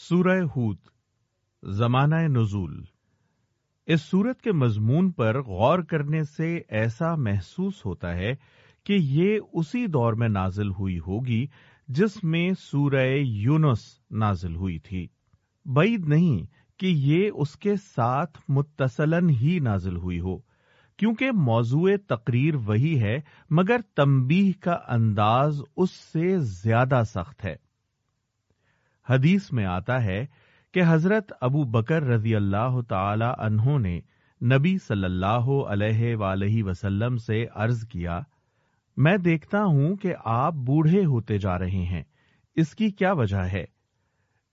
سورہ ہود، زمانہ نزول۔ اس صورت کے مضمون پر غور کرنے سے ایسا محسوس ہوتا ہے کہ یہ اسی دور میں نازل ہوئی ہوگی جس میں سورہ یونس نازل ہوئی تھی۔ بعید نہیں کہ یہ اس کے ساتھ متصلن ہی نازل ہوئی ہو، کیونکہ موضوع تقریر وہی ہے، مگر تمبیح کا انداز اس سے زیادہ سخت ہے۔ حدیث میں آتا ہے کہ حضرت ابو بکر رضی اللہ تعالی انہوں نے نبی صلی اللہ علیہ ولیہ وسلم سے عرض کیا، میں دیکھتا ہوں کہ آپ بوڑھے ہوتے جا رہے ہیں، اس کی کیا وجہ ہے؟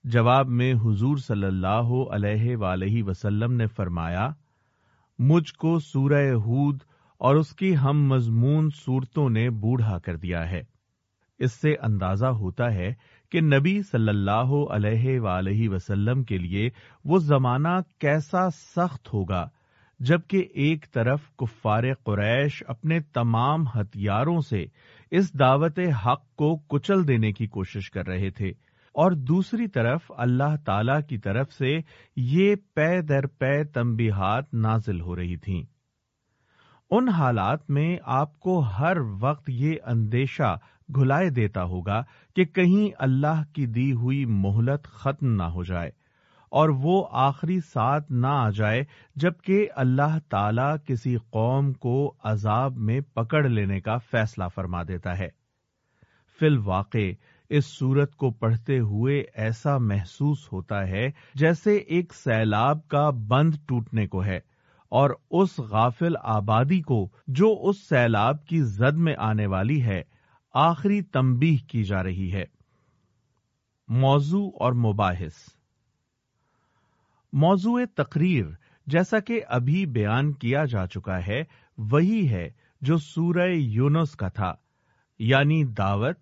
جواب میں حضور صلی اللہ علیہ ولیہ وسلم نے فرمایا، مجھ کو سورہ ہود اور اس کی ہم مضمون صورتوں نے بوڑھا کر دیا ہے۔ اس سے اندازہ ہوتا ہے کہ نبی صلی اللہ علیہ ولیہ وسلم کے لیے وہ زمانہ کیسا سخت ہوگا، جبکہ ایک طرف کفار قریش اپنے تمام ہتھیاروں سے اس دعوت حق کو کچل دینے کی کوشش کر رہے تھے، اور دوسری طرف اللہ تعالی کی طرف سے یہ پے در پے تمبیحات نازل ہو رہی تھیں۔ ان حالات میں آپ کو ہر وقت یہ اندیشہ گھلائے دیتا ہوگا کہ کہیں اللہ کی دی ہوئی مہلت ختم نہ ہو جائے اور وہ آخری ساتھ نہ آ جائے جبکہ اللہ تعالی کسی قوم کو عذاب میں پکڑ لینے کا فیصلہ فرما دیتا ہے۔ فی الواقع، اس صورت کو پڑھتے ہوئے ایسا محسوس ہوتا ہے جیسے ایک سیلاب کا بند ٹوٹنے کو ہے اور اس غافل آبادی کو جو اس سیلاب کی زد میں آنے والی ہے آخری تمبی کی جا رہی ہے۔ موضوع اور مباحث۔ موضوع تقریر جیسا کہ ابھی بیان کیا جا چکا ہے، وہی ہے جو سورہ یونس کا تھا یعنی دعوت،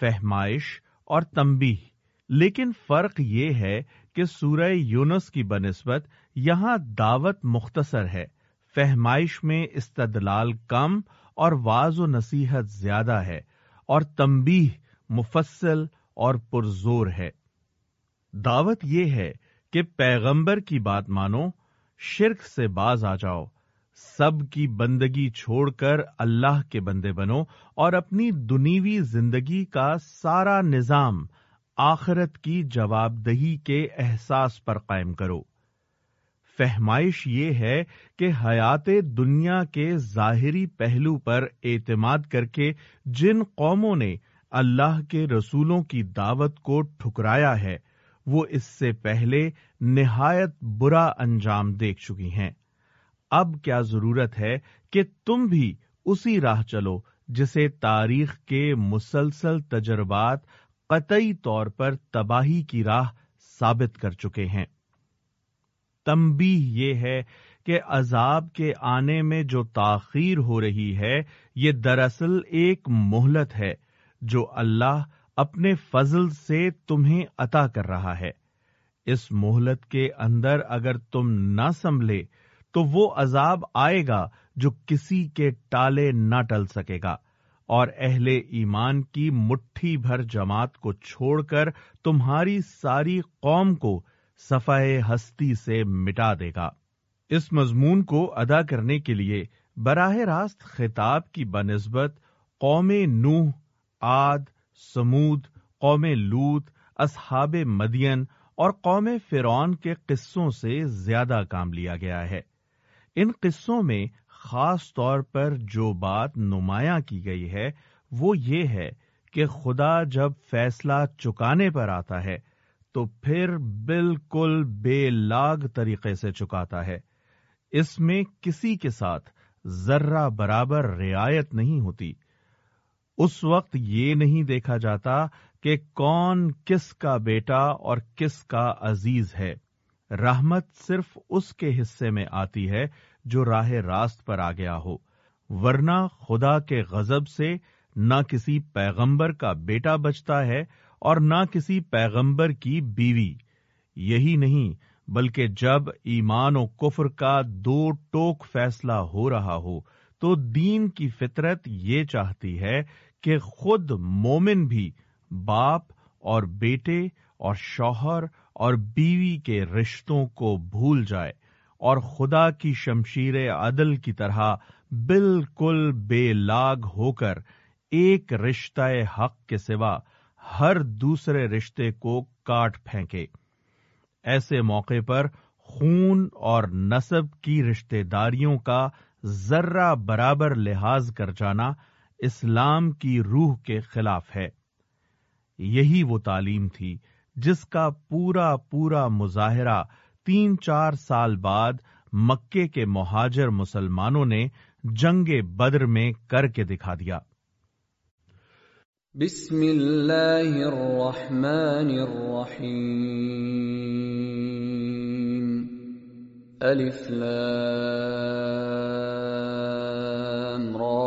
فہمائش اور تمبی لیکن فرق یہ ہے کہ سورہ یونس کی بنسبت یہاں دعوت مختصر ہے۔ فہمائش میں استدلال کم اور واض و نصیحت زیادہ ہے۔ اور تمبی مفصل اور پرزور ہے۔ دعوت یہ ہے کہ پیغمبر کی بات مانو، شرک سے باز آ جاؤ، سب کی بندگی چھوڑ کر اللہ کے بندے بنو اور اپنی دنیوی زندگی کا سارا نظام آخرت کی جواب دہی کے احساس پر قائم کرو۔ فہمائش یہ ہے کہ حیات دنیا کے ظاہری پہلو پر اعتماد کر کے جن قوموں نے اللہ کے رسولوں کی دعوت کو ٹھکرایا ہے، وہ اس سے پہلے نہایت برا انجام دیکھ چکی ہیں۔ اب کیا ضرورت ہے کہ تم بھی اسی راہ چلو جسے تاریخ کے مسلسل تجربات قطعی طور پر تباہی کی راہ ثابت کر چکے ہیں۔ تمبی یہ ہے کہ عذاب کے آنے میں جو تاخیر ہو رہی ہے، یہ دراصل ایک مہلت ہے جو اللہ اپنے فضل سے تمہیں عطا کر رہا ہے۔ اس مہلت کے اندر اگر تم نہ سنبھلے، تو وہ عذاب آئے گا جو کسی کے ٹالے نہ ٹل سکے گا۔ اور اہل ایمان کی مٹھی بھر جماعت کو چھوڑ کر تمہاری ساری قوم کو صفائے ہستی سے مٹا دے گا۔ اس مضمون کو ادا کرنے کے لیے براہ راست خطاب کی بنسبت قوم نوح آد سمود، قوم لوت اصحاب مدین اور قوم فرون کے قصوں سے زیادہ کام لیا گیا ہے۔ ان قصوں میں خاص طور پر جو بات نمایاں کی گئی ہے وہ یہ ہے کہ خدا جب فیصلہ چکانے پر آتا ہے تو پھر بالکل بے لاگ طریقے سے چکاتا ہے۔ اس میں کسی کے ساتھ ذرہ برابر رعایت نہیں ہوتی۔ اس وقت یہ نہیں دیکھا جاتا کہ کون کس کا بیٹا اور کس کا عزیز ہے۔ رحمت صرف اس کے حصے میں آتی ہے جو راہ راست پر آ گیا ہو۔ ورنہ خدا کے غضب سے نہ کسی پیغمبر کا بیٹا بچتا ہے اور نہ کسی پیغمبر کی بیوی۔ یہی نہیں، بلکہ جب ایمان و کفر کا دو ٹوک فیصلہ ہو رہا ہو، تو دین کی فطرت یہ چاہتی ہے کہ خود مومن بھی باپ اور بیٹے اور شوہر اور بیوی کے رشتوں کو بھول جائے اور خدا کی شمشیر عدل کی طرح بالکل بے لاگ ہو کر ایک رشتہ حق کے سوا ہر دوسرے رشتے کو کاٹ پھینکے۔ ایسے موقع پر خون اور نصب کی رشتے داریوں کا ذرہ برابر لحاظ کر جانا اسلام کی روح کے خلاف ہے۔ یہی وہ تعلیم تھی جس کا پورا پورا مظاہرہ تین چار سال بعد مکے کے مہاجر مسلمانوں نے جنگ بدر میں کر کے دکھا دیا۔ بسم اللہ الرحمن الرحیم الف لام را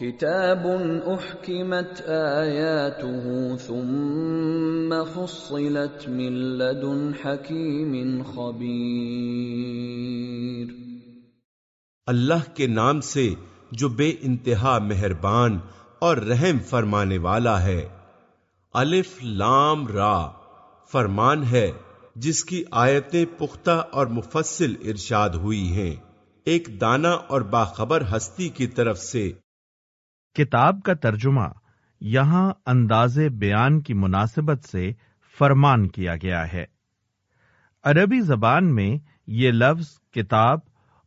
کتاب احکمت آیاته ثم فصلت من لدن حکیم خبیر اللہ کے نام سے جو بے انتہا مہربان اور رحم فرمانے والا ہے۔ الف لام را فرمان ہے جس کی آیتیں پختہ اور مفصل ارشاد ہوئی ہیں۔ ایک دانا اور باخبر ہستی کی طرف سے۔ کتاب کا ترجمہ یہاں انداز بیان کی مناسبت سے فرمان کیا گیا ہے۔ عربی زبان میں یہ لفظ کتاب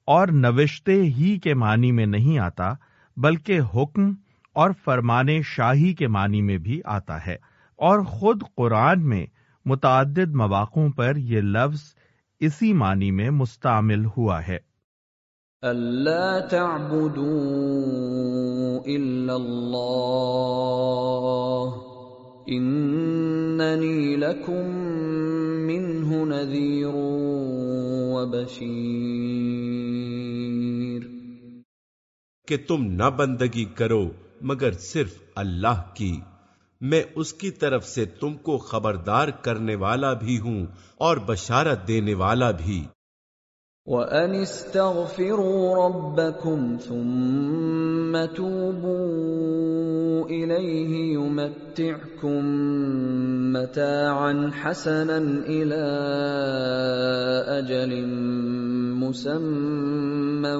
اور نوشتے ہی کے معنی میں نہیں آتا، بلکہ حکم اور فرمان شاہی کے معنی میں بھی آتا ہے۔ اور خود قرآن میں متعدد مواقع پر یہ لفظ اسی معنی میں مستعمل ہوا ہے۔ اللہ تعبدوا الا اللہ اننی لکم منہ نذیر و بشیر کہ تم نہ بندگی کرو مگر صرف اللہ کی۔ میں اس کی طرف سے تم کو خبردار کرنے والا بھی ہوں اور بشارت دینے والا بھی۔ وَأَنِ اسْتَغْفِرُوا رَبَّكُمْ ثُمَّ تُوبُوا إِلَيْهِ يُمَتِّعْكُمْ مَتَاعًا حَسَنًا إِلَى أَجَلٍ مُّسَمًّى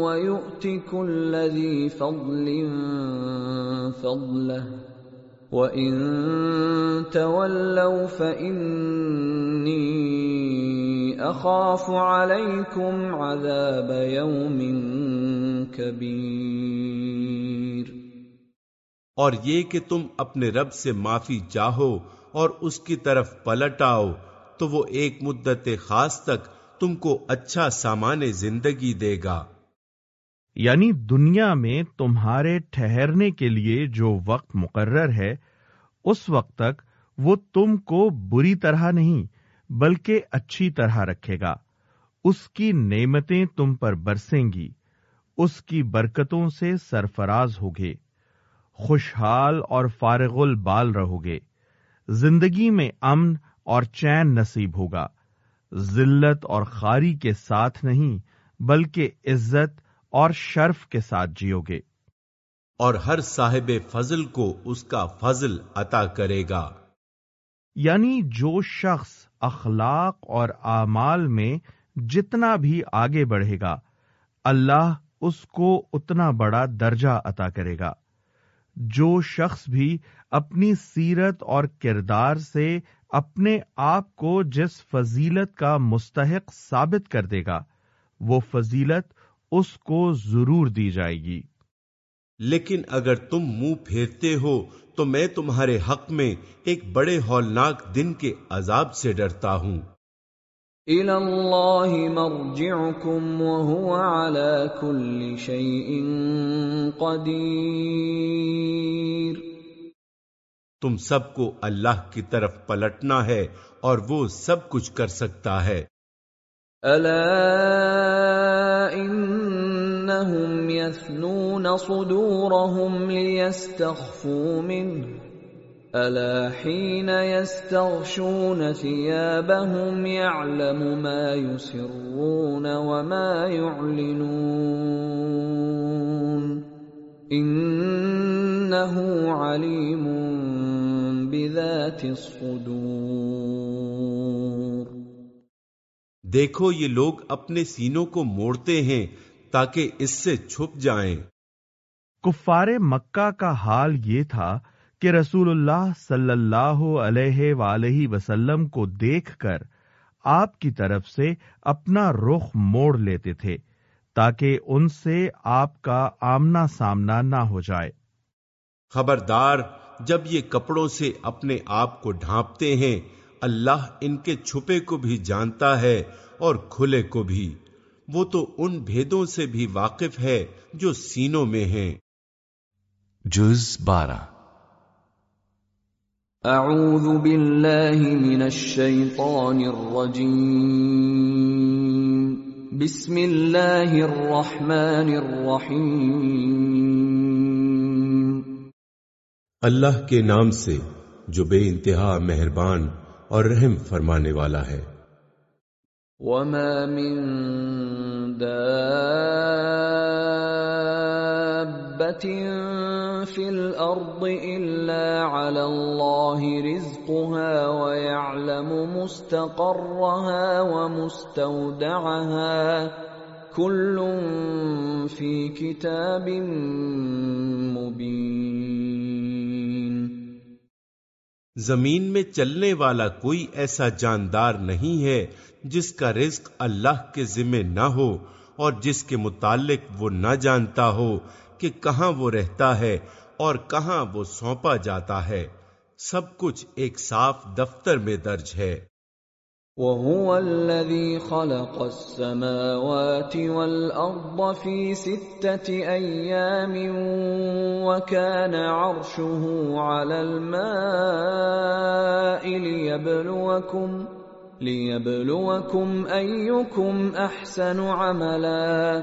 وَيُؤْتِ كُلَّ ذِي فَضْلٍ فَضْلَهُ وَإِن تَوَلَّوْا فَإِنِّي اخاف علیکم عذاب یوم کبیر اور یہ کہ تم اپنے رب سے معافی چاہو اور اس کی طرف پلٹ آؤ، تو وہ ایک مدت خاص تک تم کو اچھا سامان زندگی دے گا۔ یعنی دنیا میں تمہارے ٹھہرنے کے لیے جو وقت مقرر ہے، اس وقت تک وہ تم کو بری طرح نہیں، بلکہ اچھی طرح رکھے گا۔ اس کی نعمتیں تم پر برسیں گی، اس کی برکتوں سے سرفراز ہوگے، خوشحال اور فارغ البال رہو گے زندگی میں امن اور چین نصیب ہوگا۔ ذلت اور خاری کے ساتھ نہیں، بلکہ عزت اور شرف کے ساتھ جیو گے۔ اور ہر صاحب فضل کو اس کا فضل عطا کرے گا۔ یعنی جو شخص اخلاق اور اعمال میں جتنا بھی آگے بڑھے گا اللہ اس کو اتنا بڑا درجہ عطا کرے گا۔ جو شخص بھی اپنی سیرت اور کردار سے اپنے آپ کو جس فضیلت کا مستحق ثابت کر دے گا وہ فضیلت اس کو ضرور دی جائے گی۔ لیکن اگر تم منہ پھیرتے ہو تو میں تمہارے حق میں ایک بڑے ہولناک دن کے عذاب سے ڈرتا ہوں۔ تم سب کو اللہ کی طرف پلٹنا ہے اور وہ سب کچھ کر سکتا ہے۔ انهم يثنون صدورهم ليستخفوا منه الا حين يستغشون ثيابهم يعلم ما يسرون وما يعلنون انه عليم بذات الصدور دیکھو یہ لوگ اپنے سینوں کو موڑتے ہیں تاکہ اس سے چھپ جائیں۔ کفار مکہ کا حال یہ تھا کہ رسول اللہ صلی اللہ علیہ وآلہ وسلم کو دیکھ کر آپ کی طرف سے اپنا رخ موڑ لیتے تھے تاکہ ان سے آپ کا آمنا سامنا نہ ہو جائے۔ خبردار جب یہ کپڑوں سے اپنے آپ کو ڈھانپتے ہیں اللہ ان کے چھپے کو بھی جانتا ہے اور کھلے کو بھی۔ وہ تو ان بھیدوں سے بھی واقف ہے جو سینوں میں ہیں۔ جز بارہ۔ اعوذ باللہ من الشیطان الرجیم۔ بسم اللہ الرحمن الرحیم۔ اللہ کے نام سے جو بے انتہا مہربان اور رحم فرمانے والا ہے۔ وما من دابة في الأرض إلا على الله رزقها ويعلم مستقرها ومستودعها۔ كل في كتاب مبين۔ زمین میں چلنے والا کوئی ایسا جاندار نہیں ہے جس کا رزق اللہ کے ذمے نہ ہو اور جس کے متعلق وہ نہ جانتا ہو کہ کہاں وہ رہتا ہے اور کہاں وہ سونپا جاتا ہے۔ سب کچھ ایک صاف دفتر میں درج ہے۔ وَهُوَ الَّذِي خَلَقَ السَّمَاوَاتِ وَالْأَرْضَ فِي سِتَّةِ أَيَّامٍ وَكَانَ عَرْشُهُ عَلَى الْمَاءِ لِيَبْلُوَكُمْ لِيَبْلُوَكُمْ أَيُّكُمْ أَحْسَنُ عَمَلًا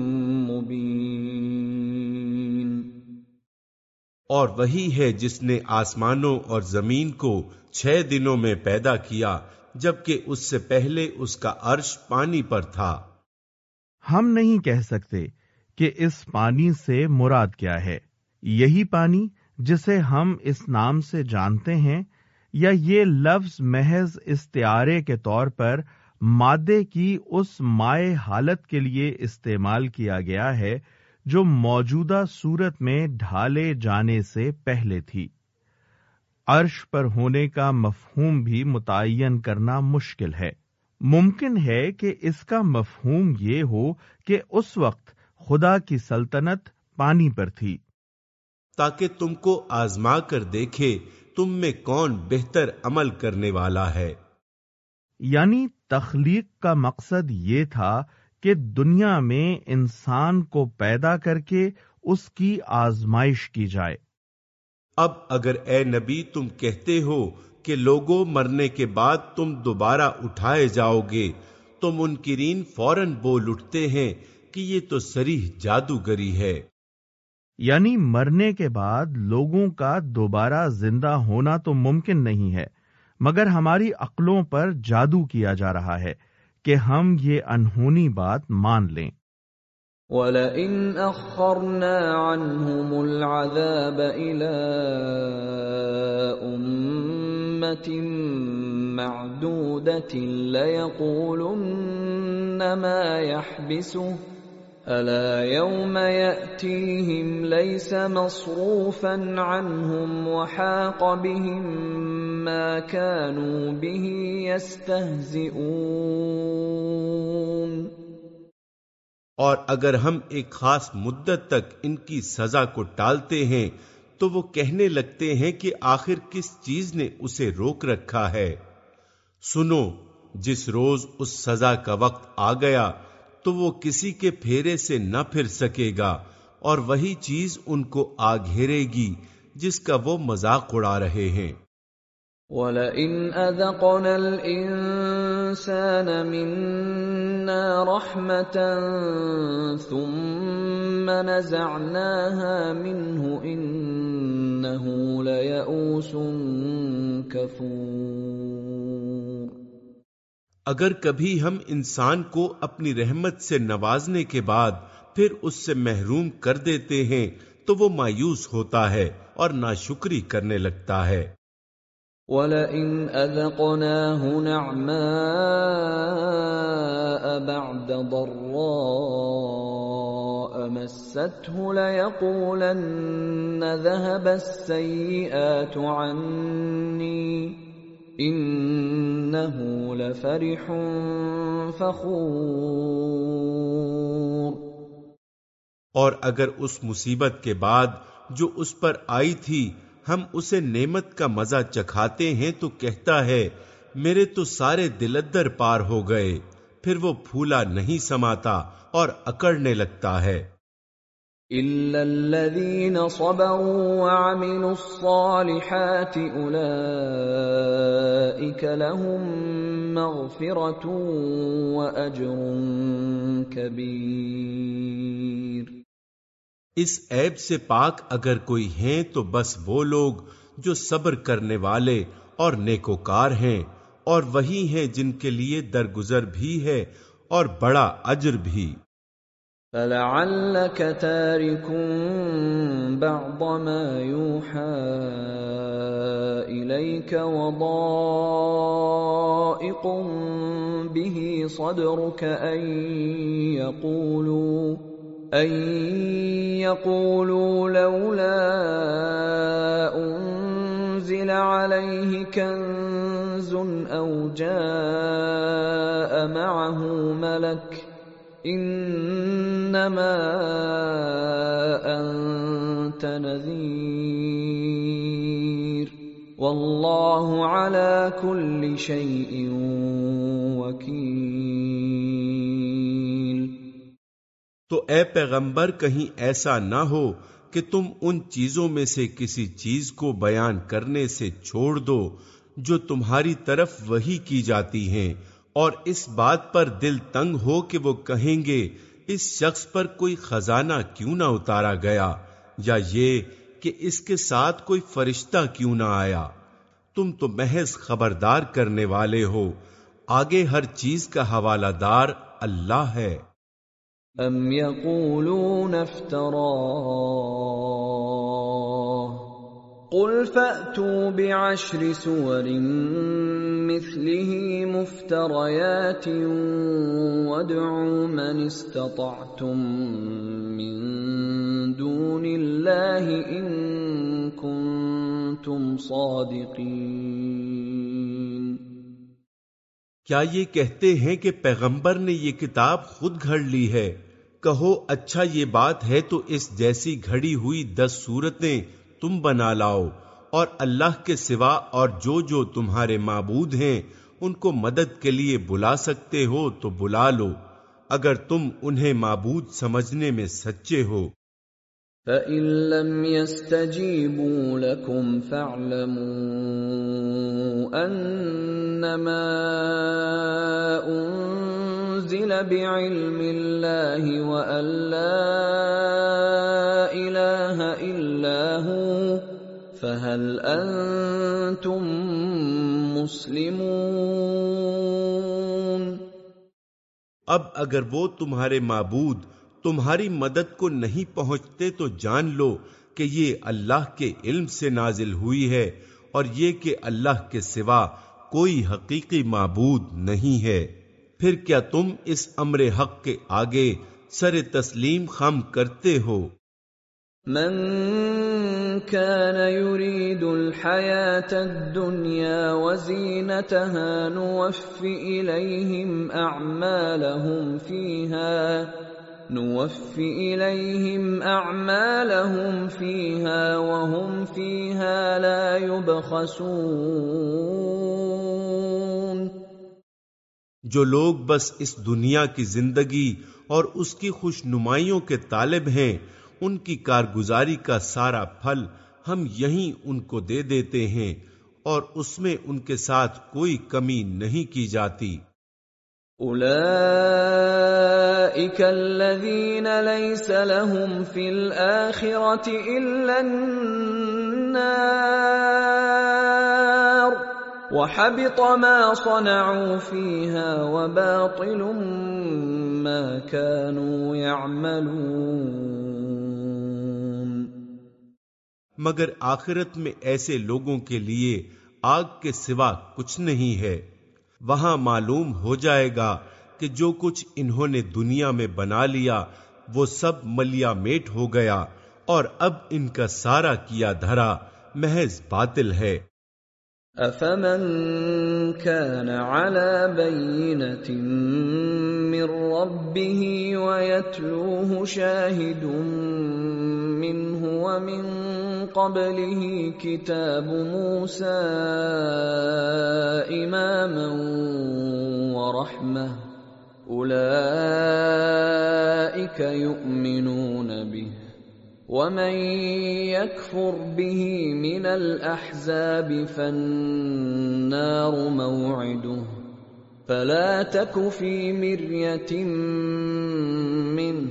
اور وہی ہے جس نے آسمانوں اور زمین کو چھ دنوں میں پیدا کیا، جبکہ اس سے پہلے اس کا عرش پانی پر تھا۔ ہم نہیں کہہ سکتے کہ اس پانی سے مراد کیا ہے۔ یہی پانی جسے ہم اس نام سے جانتے ہیں، یا یہ لفظ محض استعارے کے طور پر مادے کی اس مائع حالت کے لیے استعمال کیا گیا ہے جو موجودہ صورت میں ڈھالے جانے سے پہلے تھی۔ عرش پر ہونے کا مفہوم بھی متعین کرنا مشکل ہے۔ ممکن ہے کہ اس کا مفہوم یہ ہو کہ اس وقت خدا کی سلطنت پانی پر تھی۔ تاکہ تم کو آزما کر دیکھے تم میں کون بہتر عمل کرنے والا ہے۔ یعنی تخلیق کا مقصد یہ تھا کہ دنیا میں انسان کو پیدا کر کے اس کی آزمائش کی جائے۔ اب اگر اے نبی تم کہتے ہو کہ لوگوں مرنے کے بعد تم دوبارہ اٹھائے جاؤ گے تو منکرین فوراً بول اٹھتے ہیں کہ یہ تو سریح جادوگری ہے۔ یعنی مرنے کے بعد لوگوں کا دوبارہ زندہ ہونا تو ممکن نہیں ہے مگر ہماری عقلوں پر جادو کیا جا رہا ہے۔ کہ ہم یہ انہونی بات مان لیں۔ وَلَئِنْ أَخَّرْنَا عَنْهُمُ الْعَذَابَ إِلَىٰ أُمَّةٍ مَّعْدُودَةٍ لَيَقُولُنَّ مَا يَحْبِسُهُ الا يوم ياتيهم ليس مصروفا عنهم وحاق بهم ما كانوا به يستهزئون اور اگر ہم ایک خاص مدت تک ان کی سزا کو ٹالتے ہیں، تو وہ کہنے لگتے ہیں کہ آخر کس چیز نے اسے روک رکھا ہے۔ سنو، جس روز اس سزا کا وقت آ گیا تو وہ کسی کے پھیرے سے نہ پھر سکے گا، اور وہی چیز ان کو آ گھیرے گی، جس کا وہ مذاق اڑا رہے ہیں۔ وَلَئِنْ أَذَقْنَا الْإِنسَانَ مِنَّا رَحْمَةً ثُمَّ نَزَعْنَاهَا مِنْهُ إِنَّهُ لَيَئُوسٌ كَفُورٌ اگر کبھی ہم انسان کو اپنی رحمت سے نوازنے کے بعد پھر اس سے محروم کر دیتے ہیں، تو وہ مایوس ہوتا ہے اور ناشکری کرنے لگتا ہے۔ وَلَئِنْ أَذَقْنَاهُ نَعْمَاءَ بَعْدَ ضَرَّاءَ مَسَّتْهُ لَيَقُولَنَّ ذَهَبَ السَّيِّئَاتُ عَنِّي إِنَّهُ لَفَرِحٌ فَخُورٌ۔ اور اگر اس مصیبت کے بعد جو اس پر آئی تھی ہم اسے نعمت کا مزہ چکھاتے ہیں تو کہتا ہے، میرے تو سارے دلدر پار ہو گئے، پھر وہ پھولا نہیں سماتا اور اکڑنے لگتا ہے۔ إِلَّا اس عیب سے پاک اگر کوئی ہیں تو بس وہ لوگ جو صبر کرنے والے اور نیکوکار ہیں اور وہی ہیں جن کے لیے درگزر بھی ہے اور بڑا اجر بھی۔ فَلَعَلَّكَ تَارِكٌ بَعْضَ مَا يُوحَىٰ إِلَيْكَ وَضَائِقٌ بِهِ صَدْرُكَ أَن يَقُولُوا، أن يقولوا لولا أنزل عليه كنز أو جاء معه ملك إنما أنت نذير. والله على كل شيء وكيل. تو اے پیغمبر، کہیں ایسا نہ ہو کہ تم ان چیزوں میں سے کسی چیز کو بیان کرنے سے چھوڑ دو جو تمہاری طرف وہی کی جاتی ہیں، اور اس بات پر دل تنگ ہو کہ وہ کہیں گے اس شخص پر کوئی خزانہ کیوں نہ اتارا گیا یا یہ کہ اس کے ساتھ کوئی فرشتہ کیوں نہ آیا؟ تم تو محض خبردار کرنے والے ہو۔ آگے ہر چیز کا حوالہ دار اللہ ہے۔ ام یقولون افتراه قل فاتوا بعشر سور مثله مفتريات وادعوا من استطعتم من دون الله ان كنتم صادقين۔ کیا یہ کہتے ہیں کہ پیغمبر نے یہ کتاب خود گھڑ لی ہے؟ کہو اچھا یہ بات ہے تو اس جیسی گھڑی ہوئی دس صورتیں تم بنا لاؤ، اور اللہ کے سوا اور جو جو تمہارے معبود ہیں، ان کو مدد کے لیے بلا سکتے ہو تو بلا لو۔ اگر تم انہیں معبود سمجھنے میں سچے ہو فَإِن لَّمْ يَسْتَجِيبُوا لَكُمْ فَاعْلَمُوا أَنَّمَا أُنزِلَ بِعِلْمِ اللَّهِ وَأَن لَّا إِلَٰهَ إِلَّا هُوَ فَهَلْ أَنتُم مُّسْلِمُونَ اب اگر وہ تمہارے معبود تمہاری مدد کو نہیں پہنچتے تو جان لو کہ یہ اللہ کے علم سے نازل ہوئی ہے اور یہ کہ اللہ کے سوا کوئی حقیقی معبود نہیں ہے۔ پھر کیا تم اس امر حق کے آگے سر تسلیم خم کرتے ہو؟ من كان يريد الحياة الدنيا وزينتها نوف إليهم أعمالهم فيها نوف إليهم أعمالهم فيها وهم فيها لا يبخسون جو لوگ بس اس دنیا کی زندگی اور اس کی خوش نمائیوں کے طالب ہیں، ان کی کارگزاری کا سارا پھل ہم یہیں ان کو دے دیتے ہیں اور اس میں ان کے ساتھ کوئی کمی نہیں کی جاتی۔ اولئك الذين ليس لهم في الاخره الا النار وحبط ما صنعوا فيها وباطل ما كانوا يعملون مگر آخرت میں ایسے لوگوں کے لیے آگ کے سوا کچھ نہیں ہے۔ وہاں معلوم ہو جائے گا کہ جو کچھ انہوں نے دنیا میں بنا لیا، وہ سب ملیا میٹ ہو گیا اور اب ان کا سارا کیا دھرا محض باطل ہے۔ افمن كان على بينه من ربه ويتلوه شاهد منه ومن قبله كتاب موسى اماما ورحمه اولئك يؤمنون به ومن يكفر به من الاحزاب فالنار موعده فلا تك في مريه منه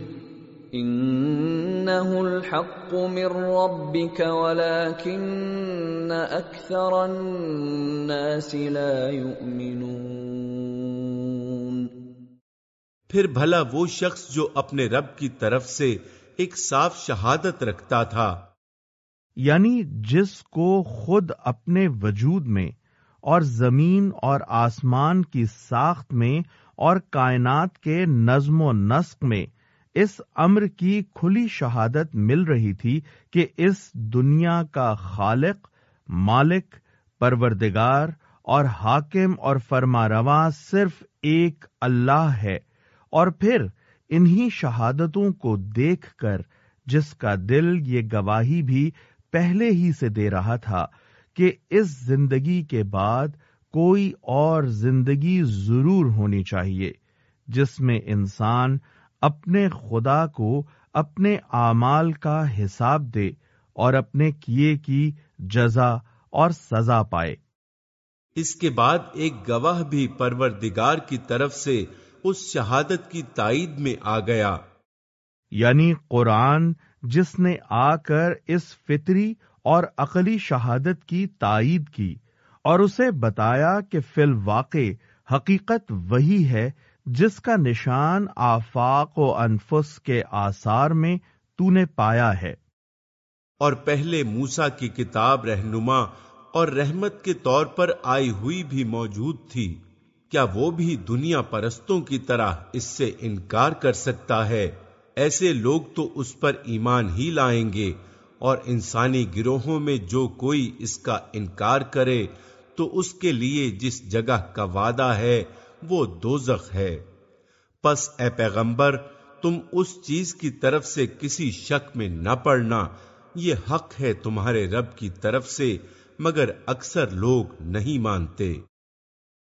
انه الحق من ربك ولكن اكثر الناس لا يؤمنون پھر بھلا وہ شخص جو اپنے رب کی طرف سے ایک صاف شہادت رکھتا تھا۔ یعنی جس کو خود اپنے وجود میں اور زمین اور آسمان کی ساخت میں اور کائنات کے نظم و نسق میں اس امر کی کھلی شہادت مل رہی تھی کہ اس دنیا کا خالق، مالک، پروردگار اور حاکم اور فرما رواں صرف ایک اللہ ہے اور پھر انہی شہادتوں کو دیکھ کر جس کا دل یہ گواہی بھی پہلے ہی سے دے رہا تھا کہ اس زندگی کے بعد کوئی اور زندگی ضرور ہونی چاہیے، جس میں انسان اپنے خدا کو اپنے اعمال کا حساب دے اور اپنے کیے کی جزا اور سزا پائے۔ اس کے بعد ایک گواہ بھی پروردگار کی طرف سے اس شہادت کی تائید میں آ گیا۔ یعنی قرآن جس نے آ کر اس فطری اور عقلی شہادت کی تائید کی اور اسے بتایا کہ فی الواقع حقیقت وہی ہے جس کا نشان آفاق و انفس کے آثار میں تو نے پایا ہے۔ اور پہلے موسا کی کتاب رہنما اور رحمت کے طور پر آئی ہوئی بھی موجود تھی۔ کیا وہ بھی دنیا پرستوں کی طرح اس سے انکار کر سکتا ہے؟ ایسے لوگ تو اس پر ایمان ہی لائیں گے، اور انسانی گروہوں میں جو کوئی اس کا انکار کرے، تو اس کے لیے جس جگہ کا وعدہ ہے، وہ دوزخ ہے۔ پس اے پیغمبر، تم اس چیز کی طرف سے کسی شک میں نہ پڑنا۔ یہ حق ہے تمہارے رب کی طرف سے، مگر اکثر لوگ نہیں مانتے۔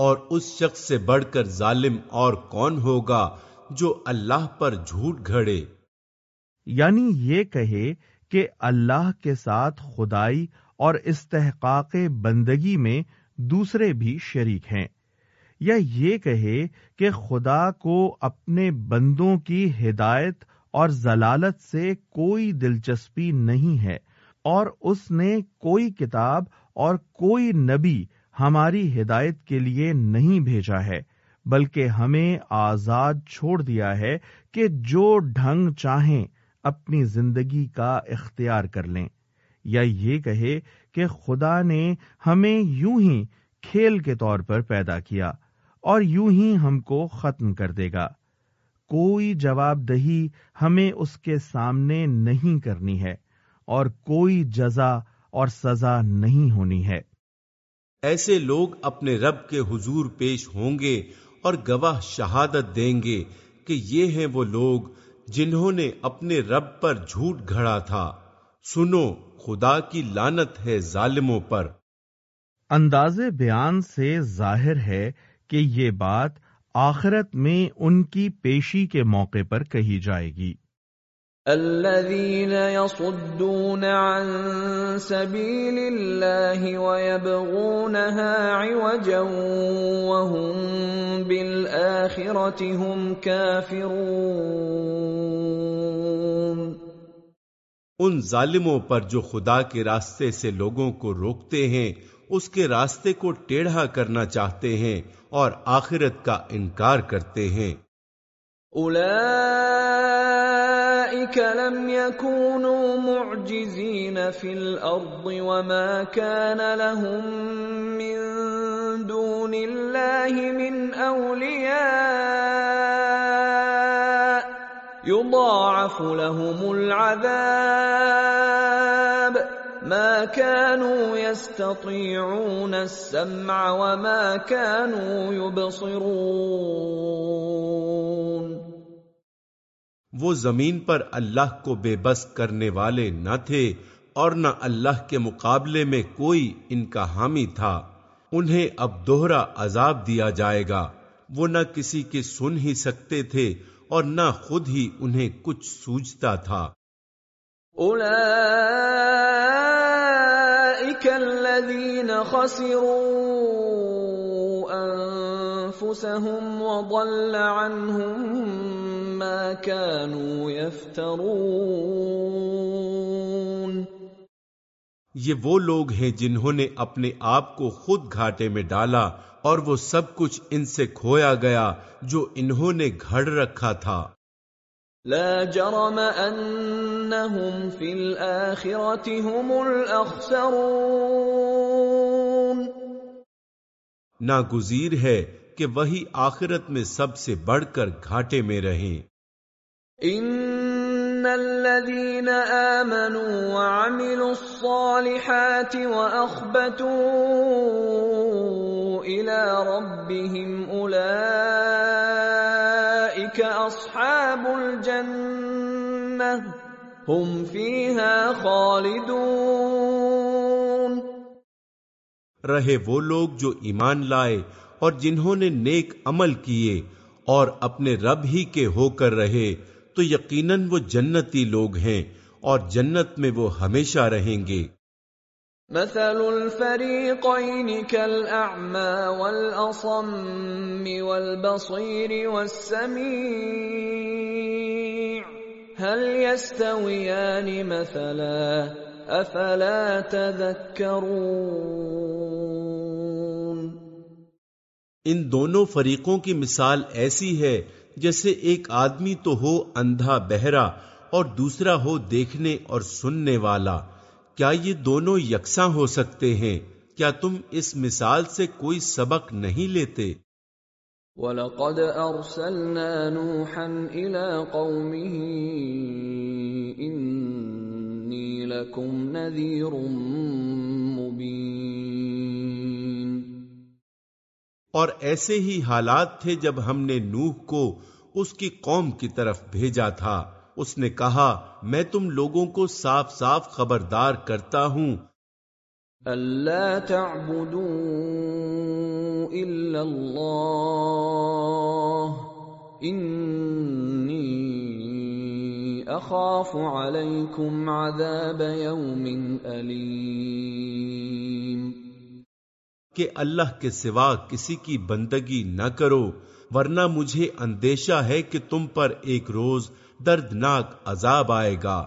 اور اس شخص سے بڑھ کر ظالم اور کون ہوگا جو اللہ پر جھوٹ گھڑے؟ یعنی یہ کہے کہ اللہ کے ساتھ خدائی اور استحقاق بندگی میں دوسرے بھی شریک ہیں، یا یہ کہے کہ خدا کو اپنے بندوں کی ہدایت اور ضلالت سے کوئی دلچسپی نہیں ہے، اور اس نے کوئی کتاب اور کوئی نبی ہماری ہدایت کے لیے نہیں بھیجا ہے، بلکہ ہمیں آزاد چھوڑ دیا ہے کہ جو ڈھنگ چاہیں اپنی زندگی کا اختیار کر لیں۔ یا یہ کہے کہ خدا نے ہمیں یوں ہی کھیل کے طور پر پیدا کیا اور یوں ہی ہم کو ختم کر دے گا۔ کوئی جواب دہی ہمیں اس کے سامنے نہیں کرنی ہے اور کوئی جزا اور سزا نہیں ہونی ہے۔ ایسے لوگ اپنے رب کے حضور پیش ہوں گے اور گواہ شہادت دیں گے کہ یہ ہیں وہ لوگ جنہوں نے اپنے رب پر جھوٹ گھڑا تھا۔ سنو، خدا کی لانت ہے ظالموں پر۔ انداز بیان سے ظاہر ہے کہ یہ بات آخرت میں ان کی پیشی کے موقع پر کہی جائے گی۔ الذين يصدون عن سبيل الله ويبغونها عوجا وهم بالآخرة هم كافرون. ان ظالموں پر جو خدا کے راستے سے لوگوں کو روکتے ہیں اس کے راستے کو ٹیڑھا کرنا چاہتے ہیں اور آخرت کا انکار کرتے ہیں۔ اولئك لم يكونوا معجزين في الارض وما كان لهم من دون الله من اولياء يضاعف لهم العذاب ما كانوا يستطيعون السمع وما كانوا يبصرون وہ زمین پر اللہ کو بے بس کرنے والے نہ تھے اور نہ اللہ کے مقابلے میں کوئی ان کا حامی تھا۔ انہیں اب دوہرا عذاب دیا جائے گا۔ وہ نہ کسی کے سن ہی سکتے تھے اور نہ خود ہی انہیں کچھ سوجتا تھا۔ اولئك خسروا انفسهم وضل عنهم ما كانوا يفترون۔ یہ وہ لوگ ہیں جنہوں نے اپنے آپ کو خود گھاٹے میں ڈالا اور وہ سب کچھ ان سے کھویا گیا جو انہوں نے گھڑ رکھا تھا۔ لا جرم انهم في الاخره هم الاخسرون ناگزیر ہے کہ وہی آخرت میں سب سے بڑھ کر گھاٹے میں رہیں۔ ان الذين امنوا وعملوا الصالحات واخبتوا الى ربهم اولئك اصحاب الجنه هم فيها خالدون۔ رہے وہ لوگ جو ایمان لائے اور جنہوں نے نیک عمل کیے اور اپنے رب ہی کے ہو کر رہے، تو یقیناً وہ جنتی لوگ ہیں اور جنت میں وہ ہمیشہ رہیں گے۔ مثل الفريقين كالأعمى والأصم والبصير والسميع، هل يستويان مثلا أفلا تذكرون؟ ان دونوں فریقوں کی مثال ایسی ہے جیسے ایک آدمی تو ہو اندھا بہرا اور دوسرا ہو دیکھنے اور سننے والا۔ کیا یہ دونوں یکساں ہو سکتے ہیں؟ کیا تم اس مثال سے کوئی سبق نہیں لیتے؟ وَلَقَدْ أَرْسَلْنَا نُوحًا إِلَىٰ قَوْمِهِ إِنِّي لَكُمْ نَذِيرٌ مُّبِينٌ اور ایسے ہی حالات تھے جب ہم نے نوح کو اس کی قوم کی طرف بھیجا تھا۔ اس نے کہا، میں تم لوگوں کو صاف صاف خبردار کرتا ہوں۔ أَلَّا تَعْبُدُوا إِلَّا اللَّهَ، إِنِّي أَخَافُ عَلَيْكُمْ عَذَابَ يَوْمٍ أَلِيمٍ کہ اللہ کے سوا کسی کی بندگی نہ کرو، ورنہ مجھے اندیشہ ہے کہ تم پر ایک روز دردناک عذاب آئے گا۔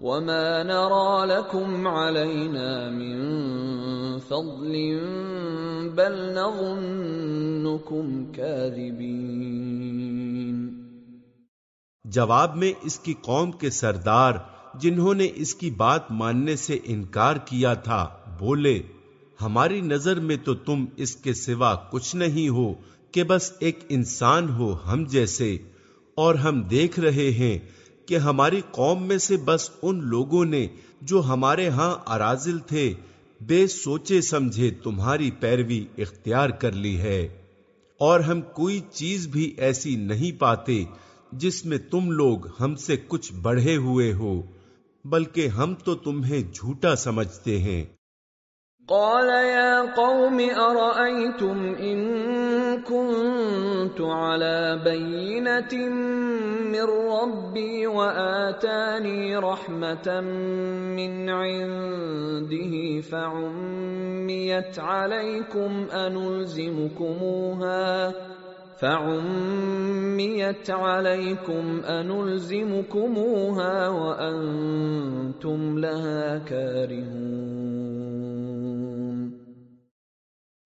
وما نرى لكم علينا من فضل بل نظنكم كاذبين جواب میں اس کی قوم کے سردار جنہوں نے اس کی بات ماننے سے انکار کیا تھا، بولے، ہماری نظر میں تو تم اس کے سوا کچھ نہیں ہو کہ بس ایک انسان ہو ہم جیسے، اور ہم دیکھ رہے ہیں کہ ہماری قوم میں سے بس ان لوگوں نے جو ہمارے ہاں ارازل تھے، بے سوچے سمجھے تمہاری پیروی اختیار کر لی ہے۔ اور ہم کوئی چیز بھی ایسی نہیں پاتے جس میں تم لوگ ہم سے کچھ بڑھے ہوئے ہو، بلکہ ہم تو تمہیں جھوٹا سمجھتے ہیں۔ قال يا قوم أرأيتم إن كنت على بينة من ربي وآتاني رحمة من عنده فعميت عليكم أنلزمكموها فعميت عليكم أنلزمكموها وأنتم لها كارهون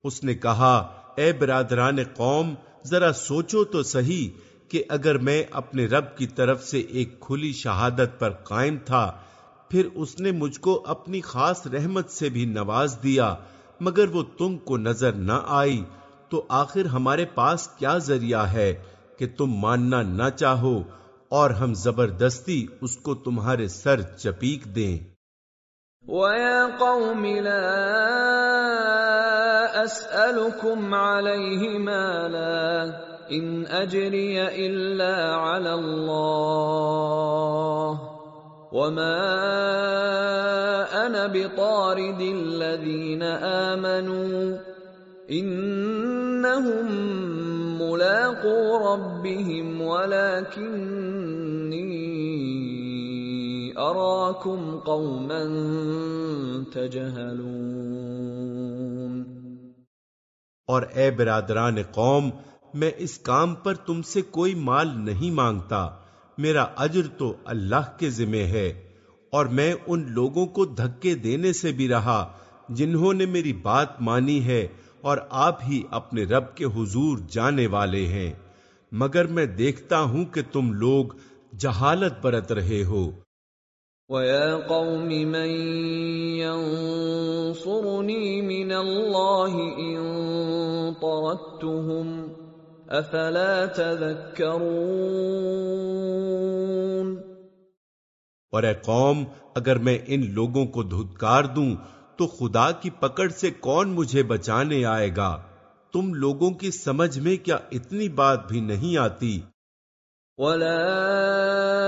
اس نے کہا اے برادران قوم، ذرا سوچو تو صحیح کہ اگر میں اپنے رب کی طرف سے ایک کھلی شہادت پر قائم تھا، پھر اس نے مجھ کو اپنی خاص رحمت سے بھی نواز دیا، مگر وہ تم کو نظر نہ آئی، تو آخر ہمارے پاس کیا ذریعہ ہے کہ تم ماننا نہ چاہو اور ہم زبردستی اس کو تمہارے سر چپیک دیں۔ وَيَا قَوْمِ لَا أَسْأَلُكُمْ عَلَيْهِ مَالًا إِنْ أَجْرِيَ إِلَّا عَلَى اللَّهِ وَمَا أَنَا بِطَارِدِ الَّذِينَ آمَنُوا انہم ملاقو ربهم ولكننی اراکم قوما تجہلون اور اے برادران قوم، میں اس کام پر تم سے کوئی مال نہیں مانگتا۔ میرا اجر تو اللہ کے ذمہ ہے، اور میں ان لوگوں کو دھکے دینے سے بھی رہا، جنہوں نے میری بات مانی ہے اور آپ ہی اپنے رب کے حضور جانے والے ہیں۔ مگر میں دیکھتا ہوں کہ تم لوگ جہالت برت رہے ہو۔ وَيَا قَوْمِ مَن يَنصُرُنِي مِنَ اللَّهِ إِن طَرَدتُّهُمْ أَفَلَا تَذَكَّرُونَ اور اے قوم اگر میں ان لوگوں کو دھدکار دوں تو خدا کی پکڑ سے کون مجھے بچانے آئے گا؟ تم لوگوں کی سمجھ میں کیا اتنی بات بھی نہیں آتی؟ ولا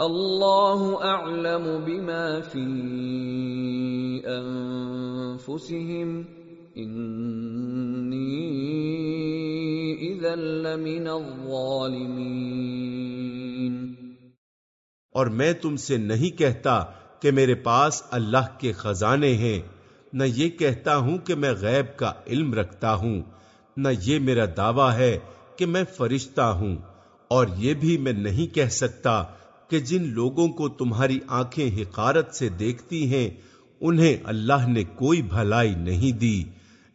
الله اعلم بما في انفسهم اني اذا لمن الظالمين اور میں تم سے نہیں کہتا کہ میرے پاس اللہ کے خزانے ہیں، نہ یہ کہتا ہوں کہ میں غیب کا علم رکھتا ہوں، نہ یہ میرا دعویٰ ہے کہ میں فرشتہ ہوں، اور یہ بھی میں نہیں کہہ سکتا کہ جن لوگوں کو تمہاری آنکھیں حقارت سے دیکھتی ہیں، انہیں اللہ نے کوئی بھلائی نہیں دی۔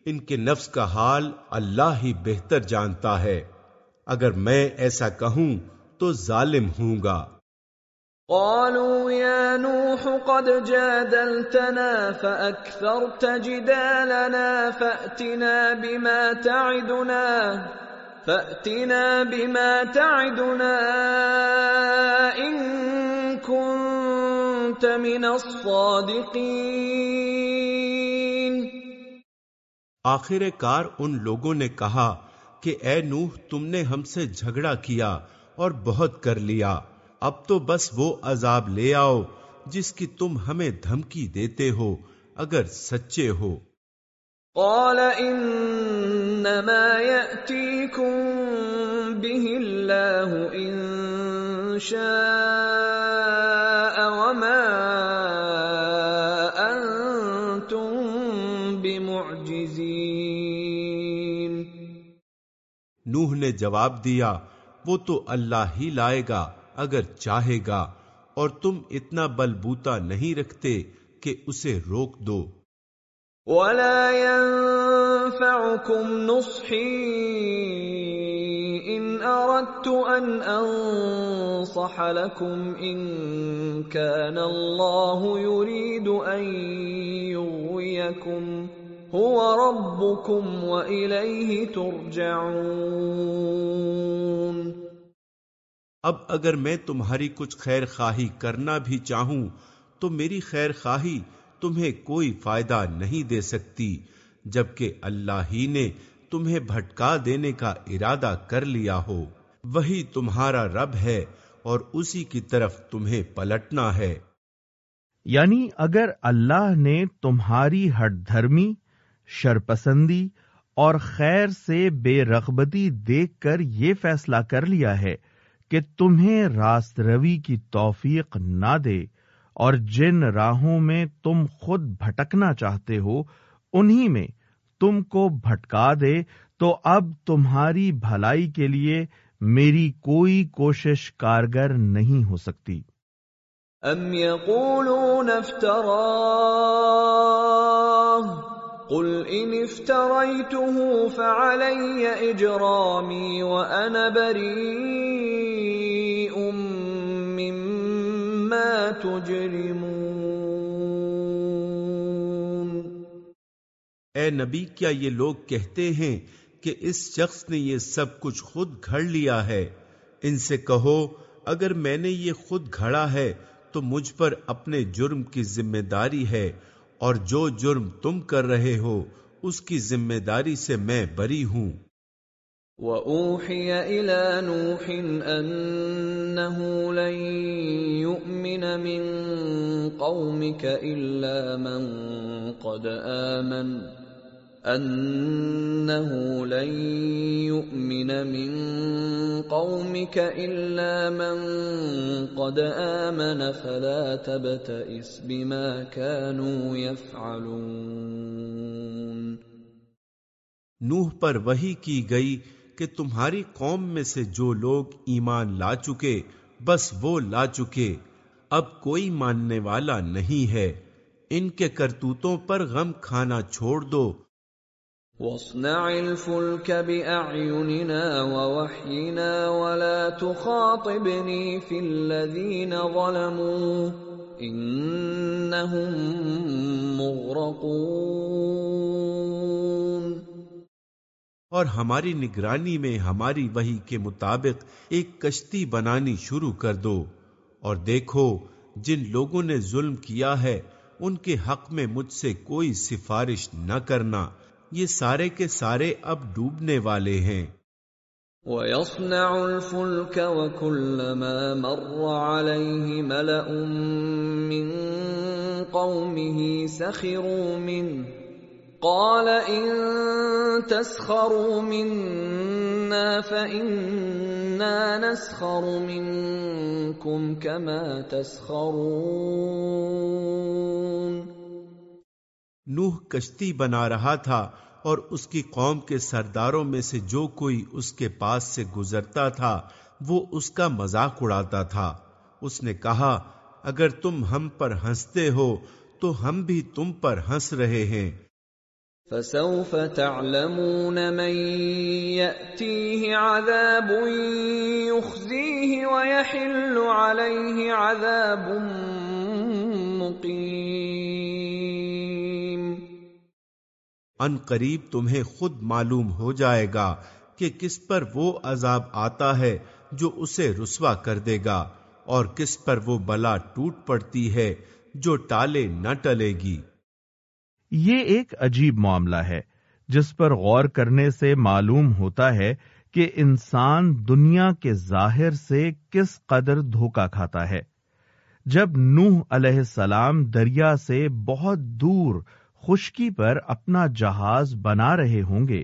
ان کے نفس کا حال اللہ ہی بہتر جانتا ہے۔ اگر میں ایسا کہوں تو ظالم ہوں گا۔ قالوا يا نوح قد جادلتنا فأكثرت جدالنا فأتنا بما تعدنا۔ فأتنا بما تعدنا إن كنت من الصادقين. آخر کار ان لوگوں نے کہا کہ اے نوح تم نے ہم سے جھگڑا کیا اور بہت کر لیا۔ اب تو بس وہ عذاب لے آؤ جس کی تم ہمیں دھمکی دیتے ہو اگر سچے ہو۔ قال انما ياتيكم به الله ان شاء وما انتم بمعجزين. نوح نے جواب دیا، وہ تو اللہ ہی لائے گا اگر چاہے گا، اور تم اتنا بلبوتا نہیں رکھتے کہ اسے روک دو۔ ولا ينفعكم نصحي ان اردت ان انصح لكم ان كان الله يريد ان يغويكم هو ربكم واليه ترجعون اب اگر میں تمہاری کچھ خیر خواہی کرنا بھی چاہوں تو میری خیر خواہی تمہیں کوئی فائدہ نہیں دے سکتی، جبکہ اللہ ہی نے تمہیں بھٹکا دینے کا ارادہ کر لیا ہو۔ وہی تمہارا رب ہے اور اسی کی طرف تمہیں پلٹنا ہے۔ یعنی اگر اللہ نے تمہاری ہٹ دھرمی، شرپسندی اور خیر سے بے رغبتی دیکھ کر یہ فیصلہ کر لیا ہے کہ تمہیں راست روی کی توفیق نہ دے اور جن راہوں میں تم خود بھٹکنا چاہتے ہو، انہی میں تم کو بھٹکا دے تو اب تمہاری بھلائی کے لیے میری کوئی کوشش کارگر نہیں ہو سکتی۔ ام يقولون افتراه، قل ان افتريته فعلي اجرامي وانا بريء مما تجرمون۔ اے نبی، کیا یہ لوگ کہتے ہیں کہ اس شخص نے یہ سب کچھ خود گھڑ لیا ہے؟ ان سے کہو، اگر میں نے یہ خود گھڑا ہے تو مجھ پر اپنے جرم کی ذمہ داری ہے، اور جو جرم تم کر رہے ہو، اس کی ذمہ داری سے میں بری ہوں۔ وَأُوحِيَ إِلَى نُوحٍ أَنَّهُ لَن يُؤْمِنَ مِن قَوْمِكَ إِلَّا مَن قَدْ آمَنَ أَنَّهُ لَن يُؤْمِنَ مِن قَوْمِكَ إِلَّا مَن قَدْ آمَنَ فَلَا تَبْتَئِسْ بِمَا كَانُوا يَفْعَلُونَ نوح پر وحی کی گئی کہ تمہاری قوم میں سے جو لوگ ایمان لا چکے، بس وہ لا چکے۔ اب کوئی ماننے والا نہیں ہے۔ ان کے کرتوتوں پر غم کھانا چھوڑ دو۔ واصنع الفلك بأعيننا ووحينا ولا تخاطبني في الذين ظلموا إنهم مغرقون۔ اور ہماری نگرانی میں ہماری وحی کے مطابق ایک کشتی بنانی شروع کر دو اور دیکھو، جن لوگوں نے ظلم کیا ہے، ان کے حق میں مجھ سے کوئی سفارش نہ کرنا۔ یہ سارے کے سارے اب ڈوبنے والے ہیں۔ ويصنع الفلك وكلما مر عليه ملأ من قومه سخروا منه قال إن تسخروا منا فإنا نسخر منكم كما تسخرون نوح کشتی بنا رہا تھا اور اس کی قوم کے سرداروں میں سے جو کوئی اس کے پاس سے گزرتا تھا، وہ اس کا مذاق اڑاتا تھا۔ اس نے کہا، اگر تم ہم پر ہنستے ہو، تو ہم بھی تم پر ہنس رہے ہیں۔ فسوف تعلمون من يأتيه عذاب يخزيه ويحل عليه عذاب مقيم ان قریب تمہیں خود معلوم ہو جائے گا کہ کس پر وہ عذاب آتا ہے جو اسے رسوا کر دے گا اور کس پر وہ بلا ٹوٹ پڑتی ہے جو ٹالے نہ ٹلے گی۔ یہ ایک عجیب معاملہ ہے، جس پر غور کرنے سے معلوم ہوتا ہے کہ انسان دنیا کے ظاہر سے کس قدر دھوکا کھاتا ہے۔ جب نوح علیہ السلام دریا سے بہت دور خشکی پر اپنا جہاز بنا رہے ہوں گے،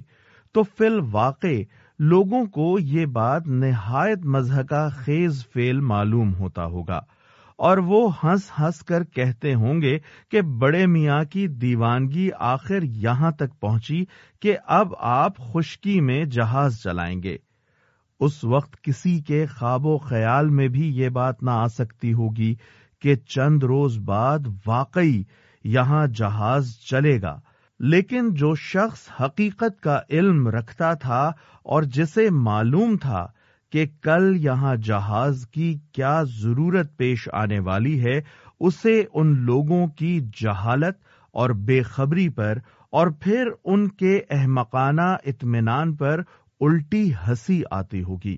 تو فی الواقع لوگوں کو یہ بات نہایت مذہقہ خیز فیل معلوم ہوتا ہوگا۔ اور وہ ہنس ہنس کر کہتے ہوں گے کہ بڑے میاں کی دیوانگی آخر یہاں تک پہنچی کہ اب آپ خشکی میں جہاز چلائیں گے۔ اس وقت کسی کے خواب و خیال میں بھی یہ بات نہ آ سکتی ہوگی کہ چند روز بعد واقعی یہاں جہاز چلے گا۔ لیکن جو شخص حقیقت کا علم رکھتا تھا اور جسے معلوم تھا کہ کل یہاں جہاز کی کیا ضرورت پیش آنے والی ہے، اسے ان لوگوں کی جہالت اور بے خبری پر اور پھر ان کے احمقانہ اطمینان پر الٹی ہنسی آتی ہوگی۔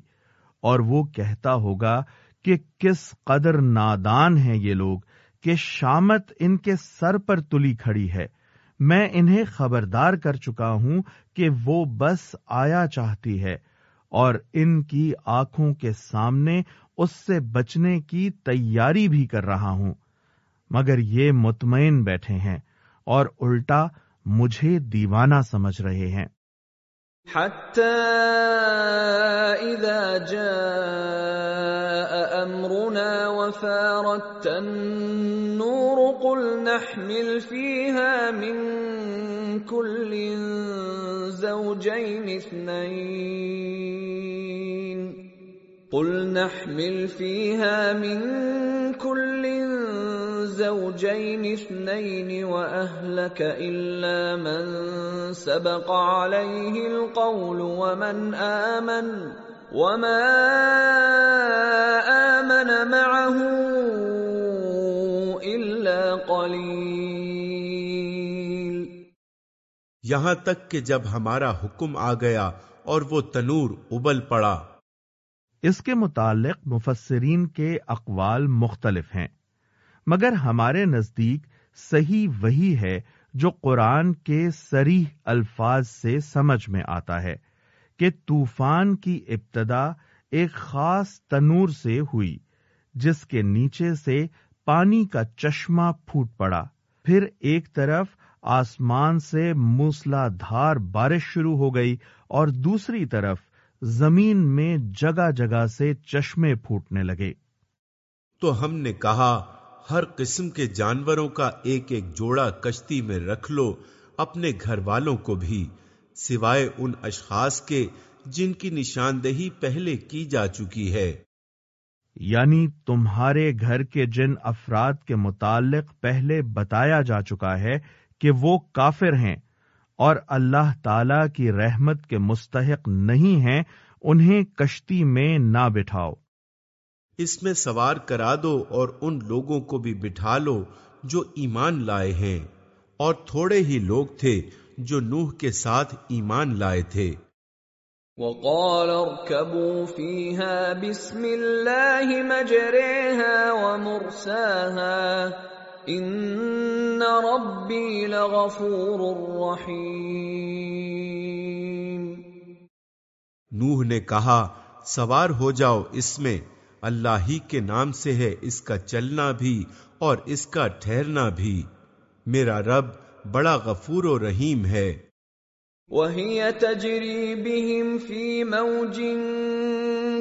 اور وہ کہتا ہوگا کہ کس قدر نادان ہیں یہ لوگ کہ شامت ان کے سر پر تلی کھڑی ہے۔ میں انہیں خبردار کر چکا ہوں کہ وہ بس آیا چاہتی ہے۔ اور ان کی آنکھوں کے سامنے اس سے بچنے کی تیاری بھی کر رہا ہوں۔ مگر یہ مطمئن بیٹھے ہیں اور الٹا مجھے دیوانہ سمجھ رہے ہیں۔ وفارت النور قل نحمل فيها من كل زوجين اثنين قل نحمل فيها من كل زوجين اثنين واهلك الا من سبق عليه القول ومن امن وما آمن معه الا قليل یہاں تک کہ جب ہمارا حکم آ گیا اور وہ تنور ابل پڑا۔ اس کے متعلق مفسرین کے اقوال مختلف ہیں، مگر ہمارے نزدیک صحیح وہی ہے جو قرآن کے سریح الفاظ سے سمجھ میں آتا ہے کہ طوفان کی ابتدا ایک خاص تنور سے ہوئی، جس کے نیچے سے پانی کا چشمہ پھوٹ پڑا۔ پھر ایک طرف آسمان سے موسلا دھار بارش شروع ہو گئی اور دوسری طرف زمین میں جگہ جگہ سے چشمے پھوٹنے لگے۔ تو ہم نے کہا ہر قسم کے جانوروں کا ایک ایک جوڑا کشتی میں رکھ لو اپنے گھر والوں کو بھی سوائے ان اشخاص کے جن کی نشاندہی پہلے کی جا چکی ہے۔ یعنی تمہارے گھر کے جن افراد کے متعلق پہلے بتایا جا چکا ہے کہ وہ کافر ہیں اور اللہ تعالی کی رحمت کے مستحق نہیں ہیں انہیں کشتی میں نہ بٹھاؤ۔ اس میں سوار کرا دو اور ان لوگوں کو بھی بٹھا لو جو ایمان لائے ہیں۔ اور تھوڑے ہی لوگ تھے جو نوح کے ساتھ ایمان لائے تھے۔ وقال اركبوا فيها بسم الله مجريها ومرساها ان ربي لغفور رحيم۔ نوح نے کہا سوار ہو جاؤ اس میں اللہ ہی کے نام سے ہے اس کا چلنا بھی اور اس کا ٹھہرنا بھی۔ میرا رب بڑا غفور و رحیم ہے۔ وهي تجري بهم في موج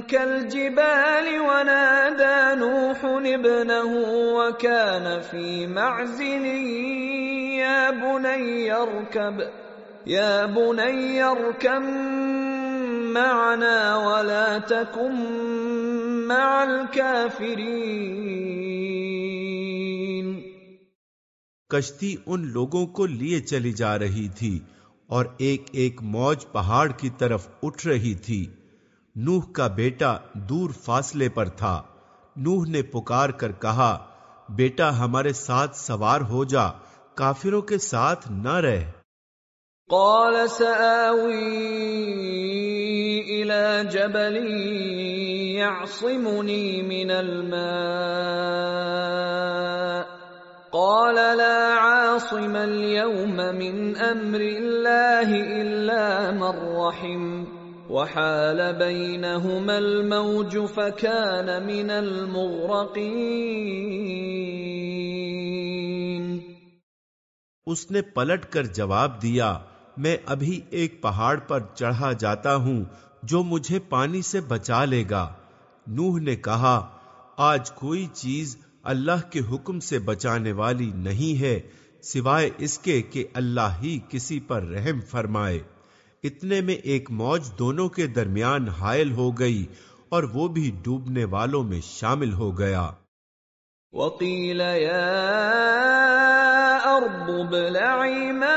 كالجبال ونادى نوح ابنه وكان في معزل. يا بني اركب، يا بني اركب معنا ولا تكن مع الكافرين. کشتی ان لوگوں کو لیے چلی جا رہی تھی اور ایک ایک موج پہاڑ کی طرف اٹھ رہی تھی۔ نوح کا بیٹا دور فاصلے پر تھا۔ نوح نے پکار کر کہا، بیٹا، ہمارے ساتھ سوار ہو جا، کافروں کے ساتھ نہ رہ۔ قال، سآوی الى جبل يعصمني من الماء۔ قال، لا عاصم اليوم من امر الله الا من رحم۔ وحال بينهما الموج فكان من المغرقين. اس نے پلٹ کر جواب دیا، میں ابھی ایک پہاڑ پر چڑھا جاتا ہوں جو مجھے پانی سے بچا لے گا۔ نوح نے کہا، آج کوئی چیز اللہ کے حکم سے بچانے والی نہیں ہے، سوائے اس کے کہ اللہ ہی کسی پر رحم فرمائے۔ اتنے میں ایک موج دونوں کے درمیان حائل ہو گئی اور وہ بھی ڈوبنے والوں میں شامل ہو گیا۔ وقيل يا أرض ابلعي ماءك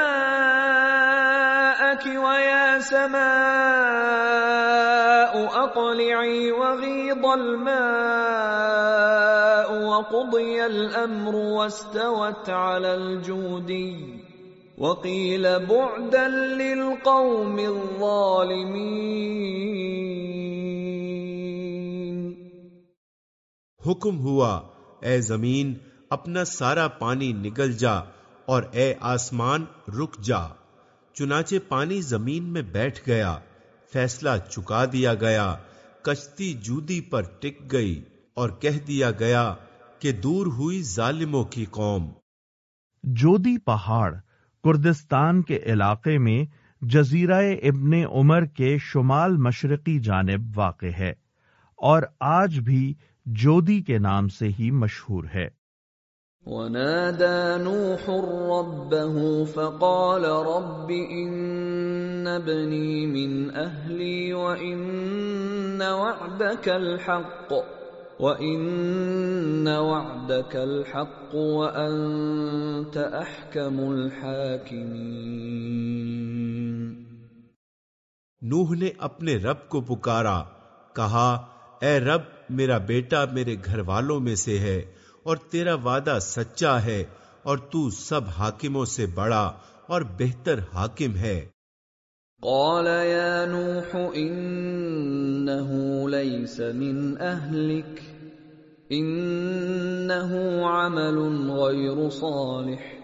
ويا سماء أقلعي وغيض الماء وقضي الأمر واستوت على الجودي وقيل بعدا للقوم الظالمين. حکم ہوا اے زمین اپنا سارا پانی نگل جا اور اے آسمان رک جا۔ چنانچہ پانی زمین میں بیٹھ گیا فیصلہ چکا دیا گیا کشتی جودی پر ٹک گئی اور کہہ دیا گیا کہ دور ہوئی ظالموں کی قوم۔ جودی پہاڑ کردستان کے علاقے میں جزیرہ ابن عمر کے شمال مشرقی جانب واقع ہے اور آج بھی جودی کے نام سے ہی مشہور ہے۔ ونادى نوح ربه فقال رب إن ابني من أهلي وإن وعدك الحق۔ وإن وعدك الحق وأنت أحكم الحاكمين نوح نے اپنے رب کو پکارا، کہا، اے رب، میرا بیٹا میرے گھر والوں میں سے ہے اور تیرا وعدہ سچا ہے اور تو سب حاکموں سے بڑا اور بہتر حاکم ہے۔ قال يا نوح إنه ليس من أهلك، إنه عمل غير صالح،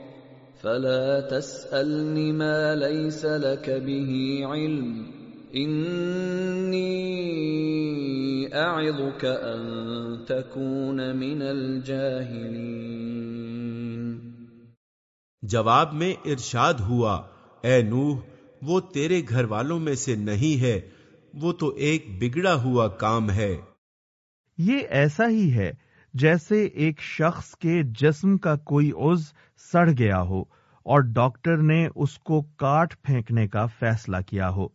فلا تسألني ما ليس لك به علم، إني أعظك أن تكون من الجاهلين۔ جواب میں ارشاد ہوا، اے نوح وہ تیرے گھر والوں میں سے نہیں ہے، وہ تو ایک بگڑا ہوا کام ہے۔ یہ ایسا ہی ہے جیسے ایک شخص کے جسم کا کوئی عز سڑ گیا ہو اور ڈاکٹر نے اس کو کاٹ پھینکنے کا فیصلہ کیا ہو۔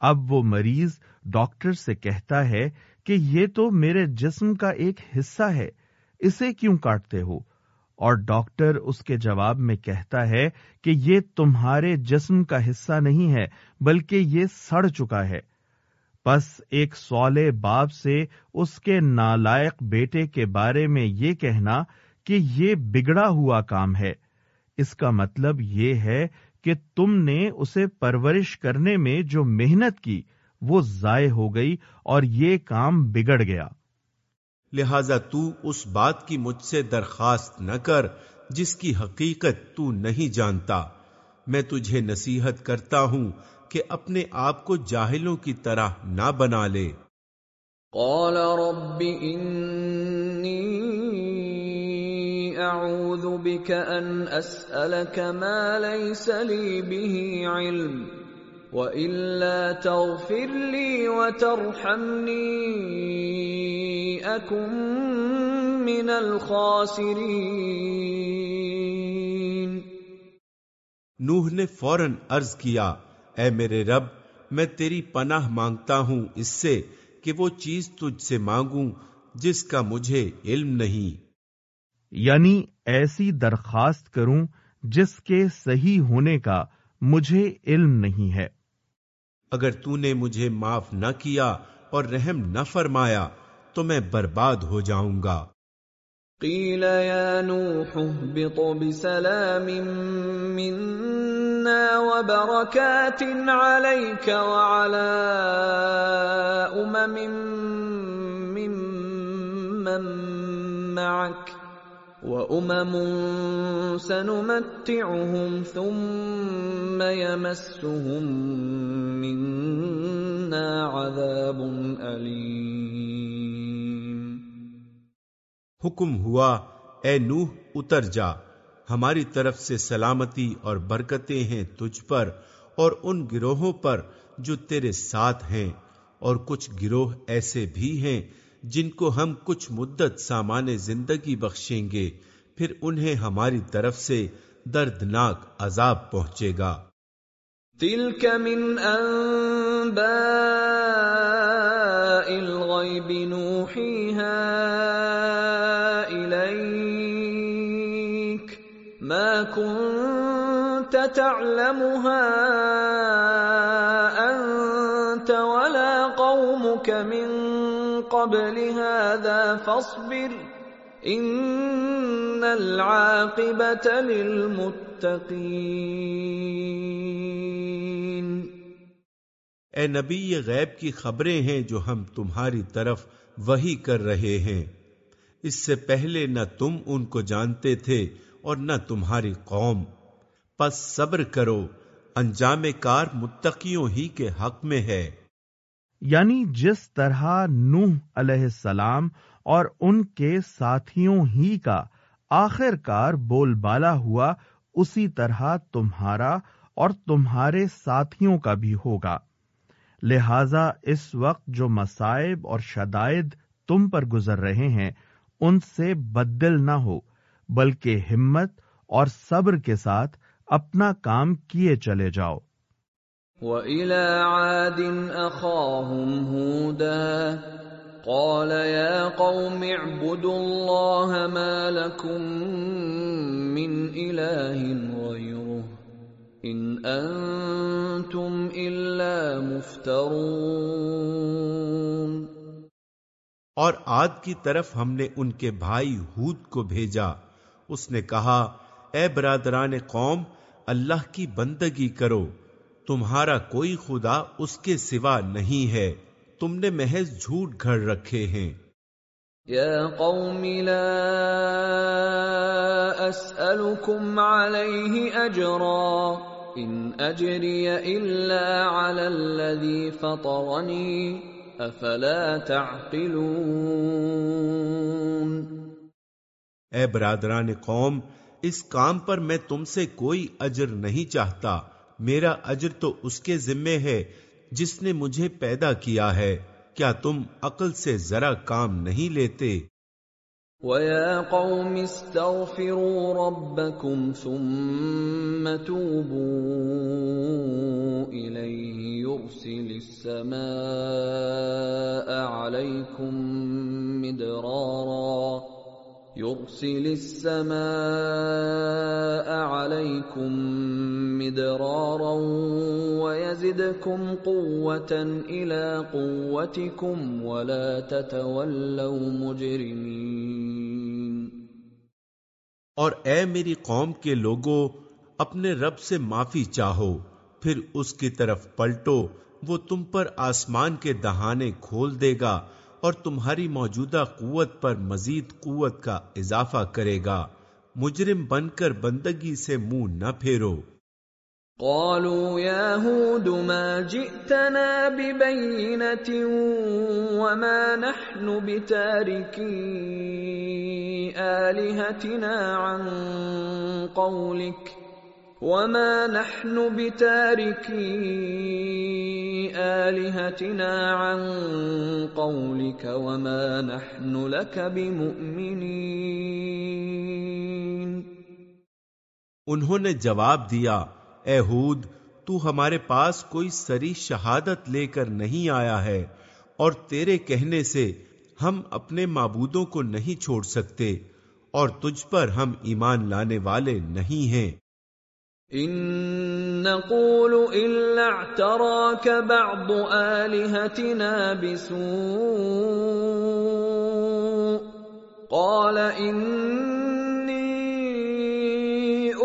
اب وہ مریض ڈاکٹر سے کہتا ہے کہ یہ تو میرے جسم کا ایک حصہ ہے، اسے کیوں کاٹتے ہو؟ اور ڈاکٹر اس کے جواب میں کہتا ہے کہ یہ تمہارے جسم کا حصہ نہیں ہے، بلکہ یہ سڑ چکا ہے۔ بس ایک سولے باپ سے اس کے نالائق بیٹے کے بارے میں یہ کہنا کہ یہ بگڑا ہوا کام ہے۔ اس کا مطلب یہ ہے کہ تم نے اسے پرورش کرنے میں جو محنت کی وہ ضائع ہو گئی اور یہ کام بگڑ گیا۔ لہذا تو اس بات کی مجھ سے درخواست نہ کر جس کی حقیقت تو نہیں جانتا۔ میں تجھے نصیحت کرتا ہوں کہ اپنے آپ کو جاہلوں کی طرح نہ بنا لے۔ قال رب إني أعوذ بك أن أسألك ما ليس لي به علم۔ وإلا تغفر لي وترحمني أكن من الخاسرين نوح نے فوراً عرض کیا اے میرے رب میں تیری پناہ مانگتا ہوں اس سے کہ وہ چیز تجھ سے مانگوں جس کا مجھے علم نہیں۔ یعنی ایسی درخواست کروں جس کے صحیح ہونے کا مجھے علم نہیں ہے۔ اگر تو نے مجھے معاف نہ کیا اور رحم نہ فرمایا، تو میں برباد ہو جاؤں گا۔ قيل يا نوح اهبط بسلام منا وبركات عليك وعلى أمم ممن معك وأمم سنمتعهم ثم يمسهم منا عذاب أليم حکم ہوا، اے نوح، اتر جا۔ ہماری طرف سے سلامتی اور برکتیں ہیں تجھ پر اور ان گروہوں پر جو تیرے ساتھ ہیں اور کچھ گروہ ایسے بھی ہیں جن کو ہم کچھ مدت سامان زندگی بخشیں گے، پھر انہیں ہماری طرف سے دردناک عذاب پہنچے گا۔ تلك من انباء الغيب نوحيها اليك ما كنت تعلمها انت ولا قومك من قبل هذا فاصبر ان العاقبت للمتقین اے نبی، یہ غیب کی خبریں ہیں جو ہم تمہاری طرف وہی کر رہے ہیں۔ اس سے پہلے نہ تم ان کو جانتے تھے اور نہ تمہاری قوم۔ پس صبر کرو، انجام کار متقیوں ہی کے حق میں ہے۔ یعنی جس طرح نوح علیہ السلام اور ان کے ساتھیوں ہی کا آخر کار بول بالا ہوا، اسی طرح تمہارا اور تمہارے ساتھیوں کا بھی ہوگا۔ لہذا اس وقت جو مصائب اور شدائد تم پر گزر رہے ہیں، ان سے بدل نہ ہو، بلکہ ہمت اور صبر کے ساتھ اپنا کام کیے چلے جاؤ۔ وَإِلَى عَادٍ أَخَاهُمْ هُودًا قَالَ يَا قَوْمِ اعْبُدُوا اللَّهَ مَا لَكُمْ مِنْ إِلَٰهٍ غَيْرُهُ إِنْ أَنْتُمْ إِلَّا مُفْتَرُونَ اور عاد کی طرف ہم نے ان کے بھائی ہود کو بھیجا۔ اس نے کہا، اے برادران قوم، اللہ کی بندگی کرو۔ تمہارا کوئی خدا اس کے سوا نہیں ہے۔ تم نے محض جھوٹ گھڑ رکھے ہیں۔ يا قوم لا أسألكم عليه أجرا۔ إن أجري إلا على الذي فطرني أفلا تعقلون۔ اے برادران قوم اس کام پر میں تم سے کوئی اجر نہیں چاہتا۔ میرا اجر تو اس کے ذمے ہے جس نے مجھے پیدا کیا ہے۔ کیا تم عقل سے ذرا کام نہیں لیتے؟ وَيَا قَوْمِ اسْتَغْفِرُوا رَبَّكُمْ ثُمَّ تُوبُوا إِلَيْهِ يُرْسِلِ السَّمَاءَ عَلَيْكُمْ مِدْرَارًا يُرْسِلِ السَّمَاءَ عَلَيْكُمْ مِدْرَارًا وَيَزِدْكُمْ قُوَّةً إِلَى قُوَّتِكُمْ وَلَا تَتَوَلَّوْا مُجْرِمِينَ. اور اے میری قوم کے لوگوں اپنے رب سے معافی چاہو، پھر اس کی طرف پلٹو، وہ تم پر آسمان کے دہانے کھول دے گا اور تمہاری موجودہ قوت پر مزید قوت کا اضافہ کرے گا۔ مجرم بن کر بندگی سے منہ نہ پھیرو۔ قالوا يا هود ما جئتنا ببينة وما نحن بتاركي آلهتنا عن قولك؟ وما نحن بتاركي آلهتنا عن قولك وما نحن لك بمؤمنين۔ انہوں نے جواب دیا، اے ہود، تو ہمارے پاس کوئی سری شہادت لے کر نہیں آیا ہے، اور تیرے کہنے سے ہم اپنے معبودوں کو نہیں چھوڑ سکتے، اور تجھ پر ہم ایمان لانے والے نہیں ہیں۔ إن نقول إلا اعتراك بعض آلهتنا بسوء. قال إني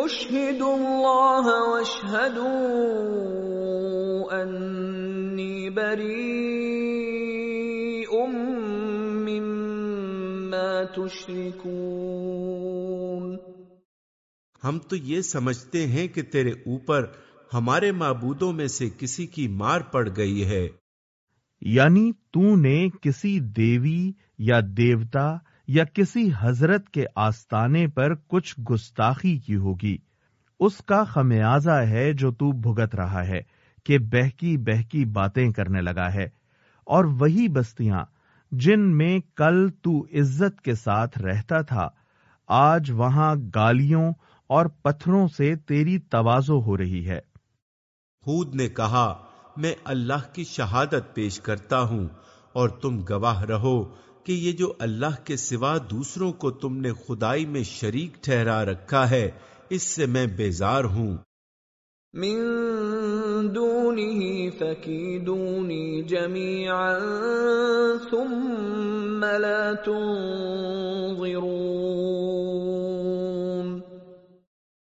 أشهد الله واشهدوا أني بريء مما تشركون. ہم تو یہ سمجھتے ہیں کہ تیرے اوپر ہمارے معبودوں میں سے کسی کی مار پڑ گئی ہے۔ یعنی تو نے کسی دیوی یا دیوتا یا کسی حضرت کے آستانے پر کچھ گستاخی کی ہوگی۔ اس کا خمیازہ ہے جو تو بھگت رہا ہے کہ بہکی بہکی باتیں کرنے لگا ہے۔ اور وہی بستیاں جن میں کل تو عزت کے ساتھ رہتا تھا، آج وہاں گالیوں اور پتھروں سے تیری توازو ہو رہی ہے۔ ہود نے کہا میں اللہ کی شہادت پیش کرتا ہوں اور تم گواہ رہو کہ یہ جو اللہ کے سوا دوسروں کو تم نے خدائی میں شریک ٹھہرا رکھا ہے اس سے میں بیزار ہوں۔ من دونه فكيدوني جميعا ثم لا تنظرون۔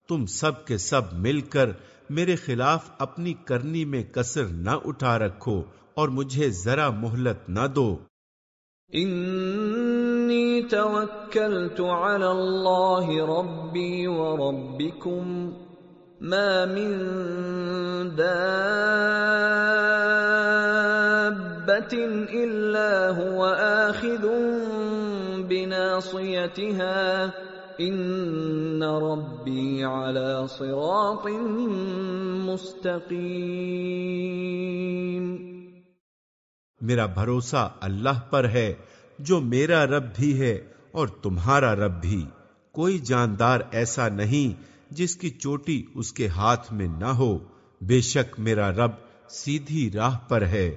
تم سب کے سب مل کر میرے خلاف اپنی کرنی میں کسر نہ اٹھا رکھو اور مجھے ذرا مہلت نہ دو۔ انی توکلت علی اللہ ربی وربکم ما من دابة إلا هو آخذ بناصيتها إن ربي على صراط مستقيم میرا بھروسہ اللہ پر ہے، جو میرا رب بھی ہے اور تمہارا رب بھی۔ کوئی جاندار ایسا نہیں جس کی چوٹی اس کے ہاتھ میں نہ ہو۔ بے شک میرا رب سیدھی راہ پر ہے۔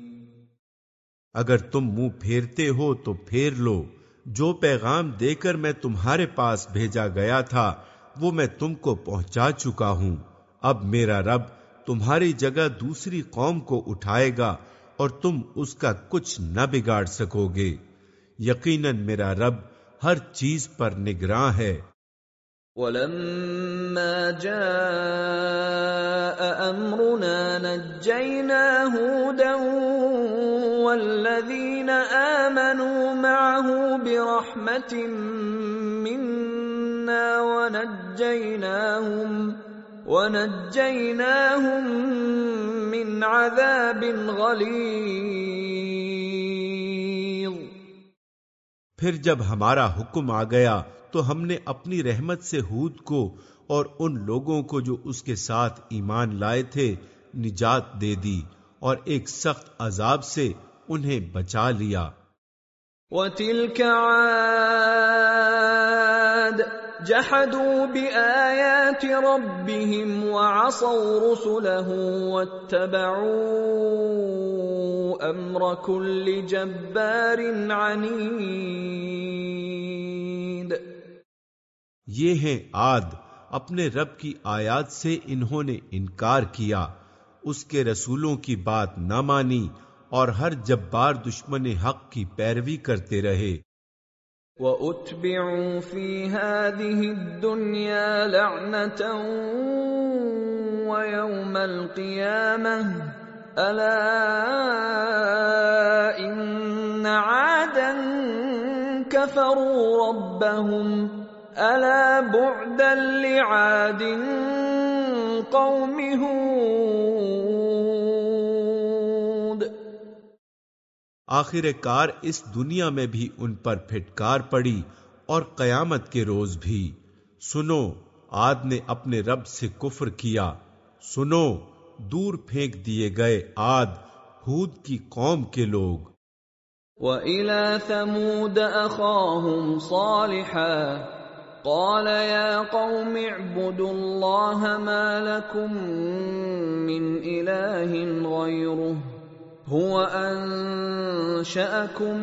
اگر تم منہ پھیرتے ہو تو پھیر لو۔ جو پیغام دے کر میں تمہارے پاس بھیجا گیا تھا، وہ میں تم کو پہنچا چکا ہوں۔ اب میرا رب تمہاری جگہ دوسری قوم کو اٹھائے گا اور تم اس کا کچھ نہ بگاڑ سکو گے۔ یقیناً میرا رب ہر چیز پر نگراں ہے۔ ولما جاء امرنا نجينا هودا والذين امنوا معه برحمه منا ونجيناهم ونجيناهم من عذاب غليظ پھر جب ہمارا حکم آ گیا تو ہم نے اپنی رحمت سے ہود کو اور ان لوگوں کو جو اس کے ساتھ ایمان لائے تھے نجات دے دی اور ایک سخت عذاب سے انہیں بچا لیا۔ وَتِلْكَ عَادٍ جَحَدُوا بِآيَاتِ رَبِّهِمْ وَعَصَوْا رُسُلَهُ وَاتَّبَعُوا أَمْرَ كُلِّ جَبَّارٍ عَنِيدٍ۔ یہ ہیں آد اپنے رب کی آیات سے انہوں نے انکار کیا۔ اس کے رسولوں کی بات نہ مانی۔ اور ہر جبار دشمن حق کی پیروی کرتے رہے۔ وَأُتْبِعُوا فِي هَذِهِ الدُّنْيَا لَعْنَةً وَيَوْمَ الْقِيَامَةِ أَلَا إِنَّ عَادًا كَفَرُوا رَبَّهُمْ الا بعدا لعاد قوم ہود آخر کار اس دنیا میں بھی ان پر پھٹکار پڑی اور قیامت کے روز بھی۔ سنو، آد نے اپنے رب سے کفر کیا۔ سنو، دور پھینک دیے گئے آد، ہود کی قوم کے لوگ۔ وَإِلَى ثَمُودَ أَخَاهُمْ صَالِحًا، قال يا قوم اعبدوا الله ما لكم من اله غيره۔ هو انشاكم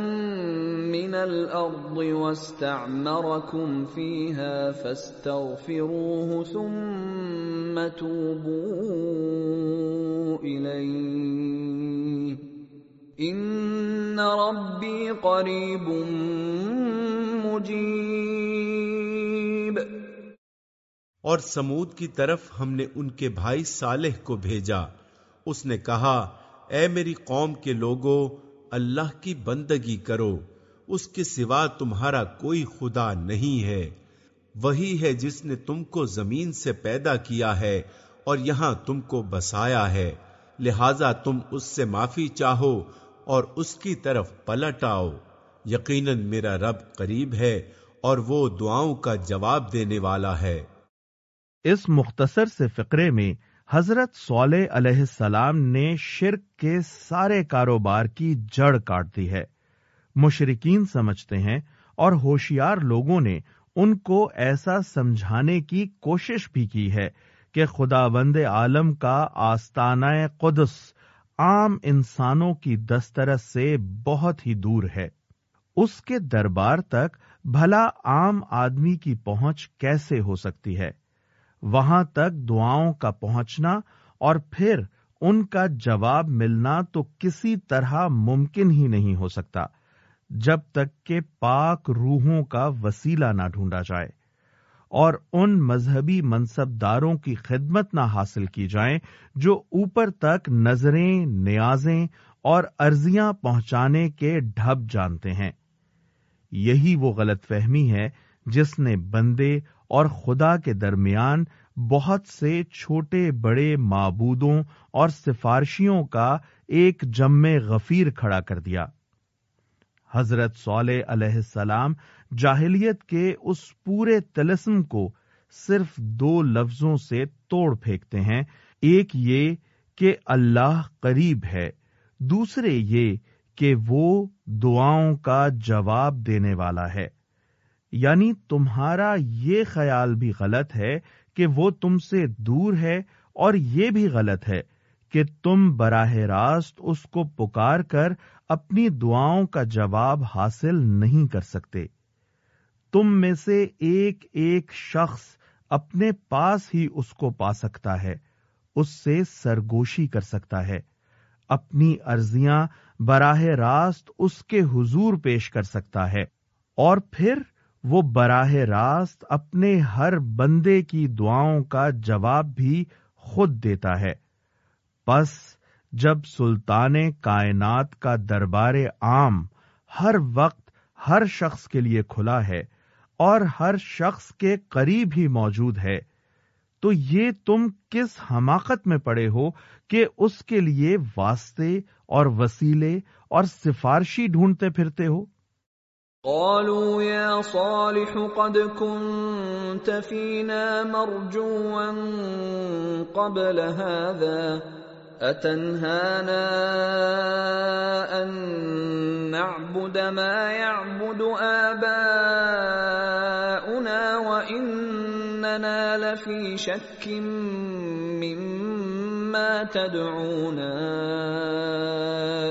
من الارض واستعمركم فيها فاستغفروه ثم توبوا اليه ان ربي قريب مجيب اور سمود کی طرف ہم نے ان کے بھائی صالح کو بھیجا۔ اس نے کہا اے میری قوم کے لوگوں اللہ کی بندگی کرو، اس کے سوا تمہارا کوئی خدا نہیں ہے۔ وہی ہے جس نے تم کو زمین سے پیدا کیا ہے اور یہاں تم کو بسایا ہے۔ لہذا تم اس سے معافی چاہو اور اس کی طرف پلٹ آؤ۔ یقیناً میرا رب قریب ہے اور وہ دعاؤں کا جواب دینے والا ہے۔ اس مختصر سے فقرے میں حضرت صالح علیہ السلام نے شرک کے سارے کاروبار کی جڑ کاٹ دی ہے۔ مشرقین سمجھتے ہیں اور ہوشیار لوگوں نے ان کو ایسا سمجھانے کی کوشش بھی کی ہے کہ خدا بند عالم کا آستانہ قدس عام انسانوں کی دسترس سے بہت ہی دور ہے۔ اس کے دربار تک بھلا عام آدمی کی پہنچ کیسے ہو سکتی ہے؟ وہاں تک دعاؤں کا پہنچنا اور پھر ان کا جواب ملنا تو کسی طرح ممکن ہی نہیں ہو سکتا، جب تک کہ پاک روحوں کا وسیلہ نہ ڈھونڈا جائے اور ان مذہبی منصب داروں کی خدمت نہ حاصل کی جائیں جو اوپر تک نظریں، نیازیں اور ارضیاں پہنچانے کے ڈھب جانتے ہیں۔ یہی وہ غلط فہمی ہے جس نے بندے اور خدا کے درمیان بہت سے چھوٹے بڑے معبودوں اور سفارشیوں کا ایک جم غفیر کھڑا کر دیا۔ حضرت صالح علیہ السلام جاہلیت کے اس پورے تلسم کو صرف دو لفظوں سے توڑ پھینکتے ہیں۔ ایک یہ کہ اللہ قریب ہے، دوسرے یہ کہ وہ دعاؤں کا جواب دینے والا ہے۔ یعنی تمہارا یہ خیال بھی غلط ہے کہ وہ تم سے دور ہے اور یہ بھی غلط ہے کہ تم براہ راست اس کو پکار کر اپنی دعاؤں کا جواب حاصل نہیں کر سکتے۔ تم میں سے ایک ایک شخص اپنے پاس ہی اس کو پا سکتا ہے، اس سے سرگوشی کر سکتا ہے۔ اپنی ارضیاں براہ راست اس کے حضور پیش کر سکتا ہے اور پھر وہ براہ راست اپنے ہر بندے کی دعاؤں کا جواب بھی خود دیتا ہے۔ بس جب سلطان کائنات کا دربار عام ہر وقت ہر شخص کے لیے کھلا ہے اور ہر شخص کے قریب ہی موجود ہے، تو یہ تم کس حماقت میں پڑے ہو کہ اس کے لیے واسطے اور وسیلے اور سفارشی ڈھونڈتے پھرتے ہو؟ قالوا يا صالح قد كنت فينا مرجوا قبل هذا اتنهانا ان نعبد ما يعبد آباؤنا واننا لفي شك مما تدعونا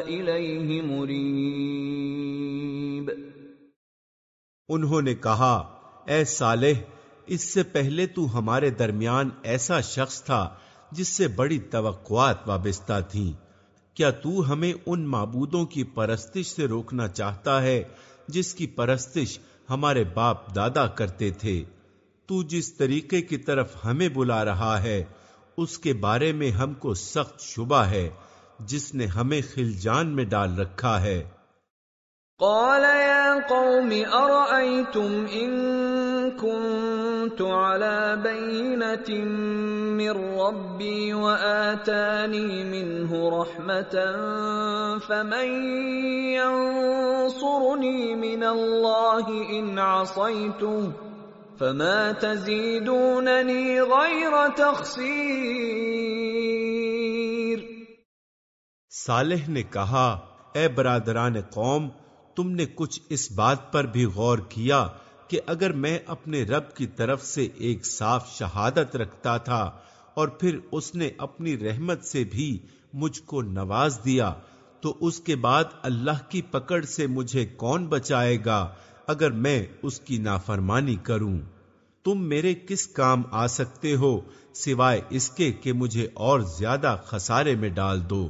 اليه مريب انہوں نے کہا، اے صالح، اس سے پہلے تو ہمارے درمیان ایسا شخص تھا جس سے بڑی توقعات وابستہ تھیں کیا تو ہمیں ان معبودوں کی پرستش سے روکنا چاہتا ہے جس کی پرستش ہمارے باپ دادا کرتے تھے؟ تو جس طریقے کی طرف ہمیں بلا رہا ہے، اس کے بارے میں ہم کو سخت شبہ ہے جس نے ہمیں خلجان میں ڈال رکھا ہے۔ قال يا قوم ارأيتم ان كنت على بينة من ربي وآتاني منه رحمة فمن ينصرني من الله إن عصيته فما تزيدونني غير تخسير صالح نے کہا، اے برادران قوم تم نے کچھ اس بات پر بھی غور کیا کہ اگر میں اپنے رب کی طرف سے ایک صاف شہادت رکھتا تھا اور پھر اس نے اپنی رحمت سے بھی مجھ کو نواز دیا، تو اس کے بعد اللہ کی پکڑ سے مجھے کون بچائے گا اگر میں اس کی نافرمانی کروں؟ تم میرے کس کام آ سکتے ہو سوائے اس کے کہ مجھے اور زیادہ خسارے میں ڈال دو؟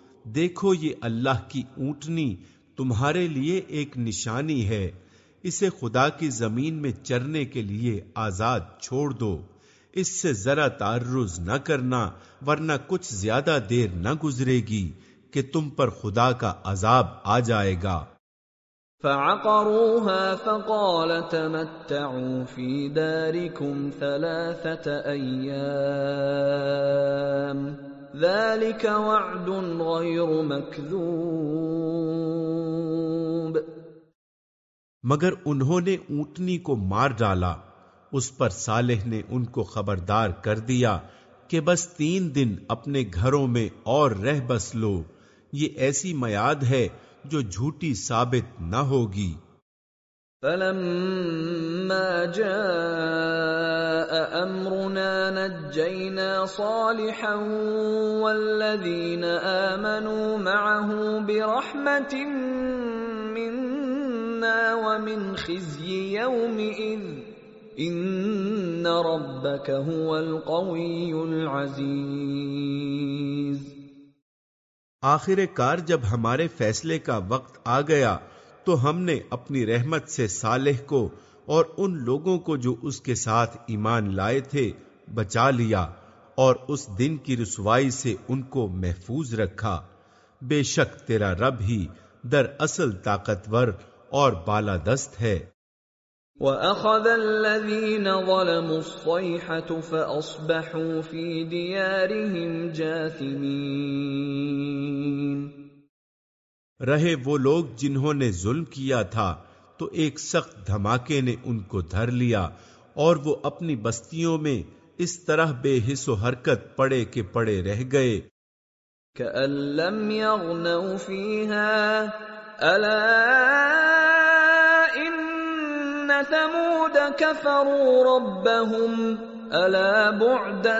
دیکھو یہ اللہ کی اونٹنی تمہارے لیے ایک نشانی ہے، اسے خدا کی زمین میں چرنے کے لیے آزاد چھوڑ دو۔ اس سے ذرا تعرض نہ کرنا، ورنہ کچھ زیادہ دیر نہ گزرے گی کہ تم پر خدا کا عذاب آ جائے گا۔ فعقروها فقال تمتعوا في داركم ثلاثة أيام ذلك وعد غير مكذوب مگر انہوں نے اونٹنی کو مار ڈالا، اس پر صالح نے ان کو خبردار کر دیا کہ بس تین دن اپنے گھروں میں اور رہ بس لو، یہ ایسی میاد ہے جو جھوٹی ثابت نہ ہوگی۔ فلما جاء امرنا نجينا صالحا والذين امنوا معه برحمه منا ومن خزي يومئذ ان ربك هو القوي العزيز آخر کار جب ہمارے فیصلے کا وقت آ گیا تو ہم نے اپنی رحمت سے صالح کو اور ان لوگوں کو جو اس کے ساتھ ایمان لائے تھے بچا لیا اور اس دن کی رسوائی سے ان کو محفوظ رکھا۔ بے شک تیرا رب ہی در اصل طاقتور اور بالادست ہے۔ وَأَخَذَ الَّذِينَ ظَلَمُوا الصَّيْحَةُ فَأَصْبَحُوا فِي دِيَارِهِمْ جَاثِمِينَ رہے وہ لوگ جنہوں نے ظلم کیا تھا، تو ایک سخت دھماکے نے ان کو دھر لیا اور وہ اپنی بستیوں میں اس طرح بے حس و حرکت پڑے کے پڑے رہ گئے۔ كَأَن لَّمْ يَغْنَوْا فِيهَا أَلَا إِنَّ ثَمُودَ كَفَرُوا رَبَّهُمْ أَلَا بُعْدًا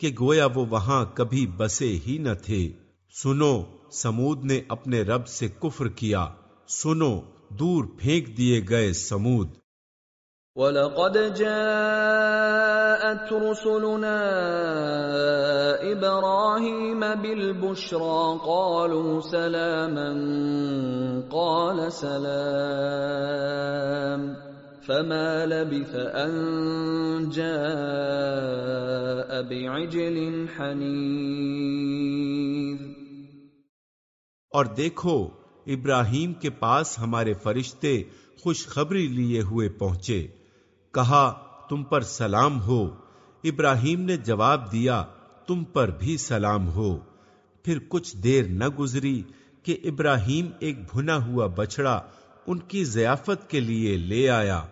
کہ گویا وہ وہاں کبھی بسے ہی نہ تھے۔ سنو، سمود نے اپنے رب سے کفر کیا۔ سنو، دور پھینک دیے گئے سمود۔ وَلَقَدْ جَاءَتْ رُسُلُنَا إِبْرَاهِيمَ بِالْبُشْرَى۔ قَالُوا سَلَامًا، قَالَ سَلَامٌ۔ فَمَا لَبِثَ أَن جَاءَ بِعِجْلٍ حَنِيذٍ اور دیکھو، ابراہیم کے پاس ہمارے فرشتے خوشخبری لیے ہوئے پہنچے۔ کہا، تم پر سلام ہو۔ ابراہیم نے جواب دیا، تم پر بھی سلام ہو۔ پھر کچھ دیر نہ گزری کہ ابراہیم ایک بھنا ہوا بچڑا ان کی ضیافت کے لیے لے آیا۔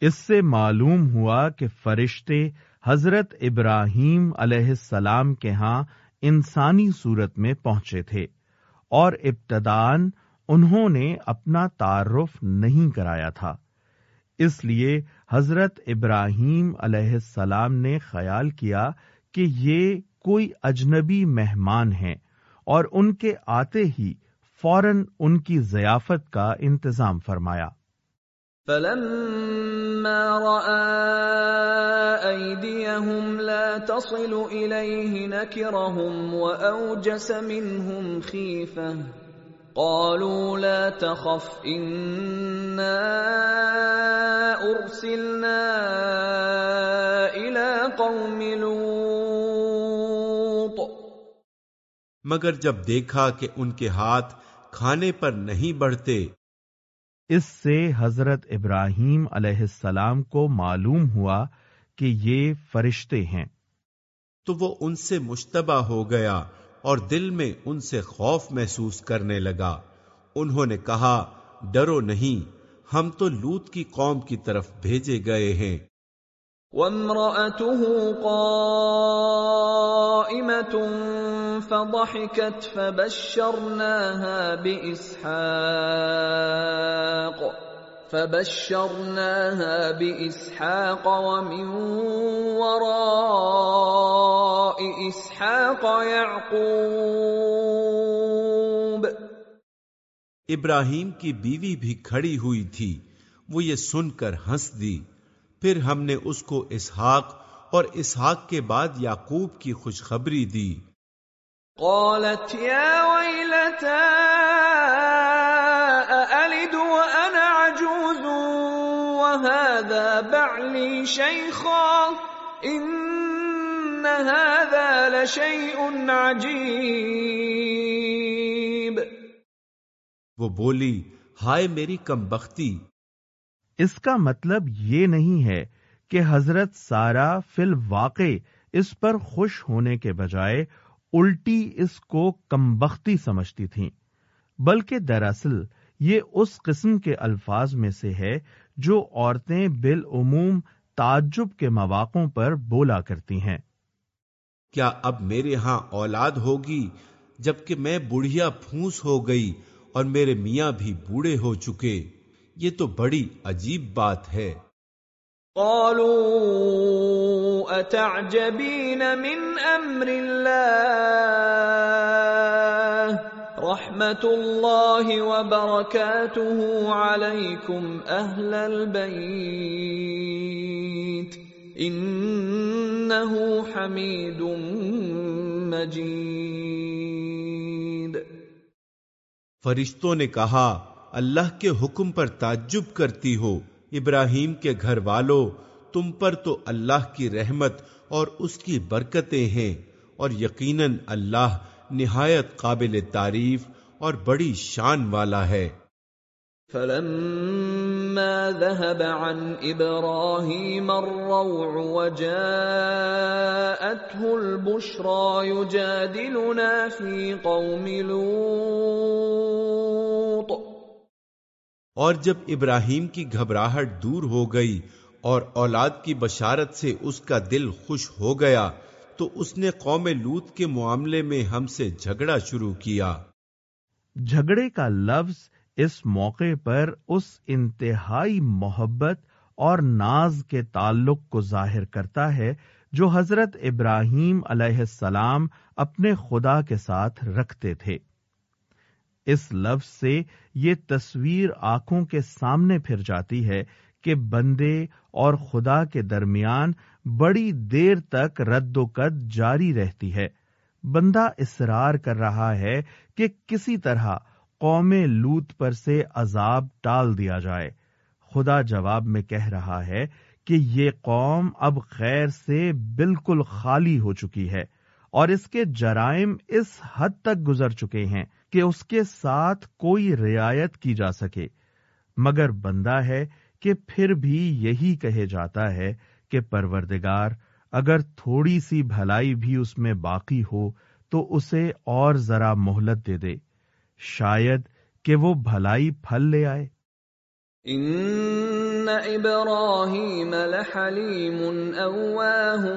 اس سے معلوم ہوا کہ فرشتے حضرت ابراہیم علیہ السلام کے ہاں انسانی صورت میں پہنچے تھے اور ابتدان انہوں نے اپنا تعارف نہیں کرایا تھا۔ اس لیے حضرت ابراہیم علیہ السلام نے خیال کیا کہ یہ کوئی اجنبی مہمان ہیں اور ان کے آتے ہی فوراً ان کی ضیافت کا انتظام فرمایا۔ فَلَمَّا رَأَىٰ أَيْدِيَهُمْ لَا تَصِلُ إِلَيْهِ نَكِرَهُمْ وَأَوْجَسَ مِنْهُمْ خِيفَةً. قَالُوا لَا تَخَفْ، إِنَّا أُرْسِلْنَا إِلَىٰ قَوْمِ لُوطٍ. مگر جب دیکھا کہ ان کے ہاتھ کھانے پر نہیں بڑھتے اس سے حضرت ابراہیم علیہ السلام کو معلوم ہوا کہ یہ فرشتے ہیں۔ تو وہ ان سے مشتبہ ہو گیا اور دل میں ان سے خوف محسوس کرنے لگا۔ انہوں نے کہا، ڈرو نہیں، ہم تو لوت کی قوم کی طرف بھیجے گئے ہیں۔ وامرأته قائمة فضحكت فبشرناها بإسحاق فبشرناها بإسحاق ومن وراء إسحاق يعقوب۔ ابراہیم کی بیوی بھی کھڑی ہوئی تھی، وہ یہ سن کر ہنس دی۔ پھر ہم نے اس کو اسحاق اور اسحاق کے بعد یعقوب کی خوشخبری دی۔ قالت يا ويلتى أألد وأنا عجوز؟ وهذا بعلي شيخا إن هذا لشيء عجيب۔ وہ بولی ہائے میری کم بختی اس کا مطلب یہ نہیں ہے کہ حضرت سارا فی الواقع اس پر خوش ہونے کے بجائے الٹی اس کو کمبختی سمجھتی تھیں، بلکہ دراصل یہ اس قسم کے الفاظ میں سے ہے جو عورتیں بالعموم تعجب کے مواقع پر بولا کرتی ہیں۔ کیا اب میرے ہاں اولاد ہوگی جبکہ میں بڑھیا پھونس ہو گئی اور میرے میاں بھی بوڑھے ہو چکے؟ یہ تو بڑی عجیب بات ہے۔ قالوا اتعجبين من امر الله؟ رحمه الله وبركاته عليكم اهل البيت. انه حميد مجيد. فرشتوں نے کہا اللہ کے حکم پر تعجب کرتی ہو، ابراہیم کے گھر والوں تم پر تو اللہ کی رحمت اور اس کی برکتیں ہیں، اور یقیناً اللہ نہایت قابل تعریف اور بڑی شان والا ہے۔ فلما ذهب عن ابراهيم الروع وجاءته البشرى يجادلنا في قوم لوط اور جب ابراہیم کی گھبراہٹ دور ہو گئی اور اولاد کی بشارت سے اس کا دل خوش ہو گیا، تو اس نے قوم لوت کے معاملے میں ہم سے جھگڑا شروع کیا۔ جھگڑے کا لفظ اس موقع پر اس انتہائی محبت اور ناز کے تعلق کو ظاہر کرتا ہے جو حضرت ابراہیم علیہ السلام اپنے خدا کے ساتھ رکھتے تھے۔ اس لفظ سے یہ تصویر آنکھوں کے سامنے پھر جاتی ہے کہ بندے اور خدا کے درمیان بڑی دیر تک رد و قد جاری رہتی ہے۔ بندہ اصرار کر رہا ہے کہ کسی طرح قوم لوت پر سے عذاب ٹال دیا جائے۔ خدا جواب میں کہہ رہا ہے کہ یہ قوم اب خیر سے بالکل خالی ہو چکی ہے اور اس کے جرائم اس حد تک گزر چکے ہیں۔ کہ اس کے ساتھ کوئی رعایت کی جا سکے۔ مگر بندہ ہے کہ پھر بھی یہی کہے جاتا ہے کہ پروردگار، اگر تھوڑی سی بھلائی بھی اس میں باقی ہو، تو اسے اور ذرا مہلت دے دے۔ شاید کہ وہ بھلائی پھل لے آئے۔ ان ابراهيم لحليم اواه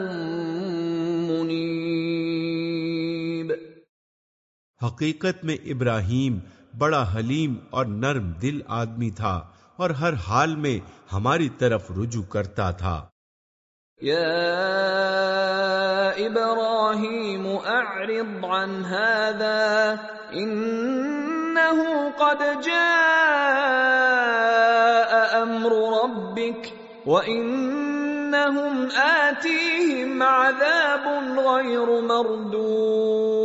حقیقت میں ابراہیم بڑا حلیم اور نرم دل آدمی تھا اور ہر حال میں ہماری طرف رجوع کرتا تھا۔ يا ابراهيم اعرض عن هذا انه قد جاء امر ربك وانهم اتيهم عذاب غير مردود۔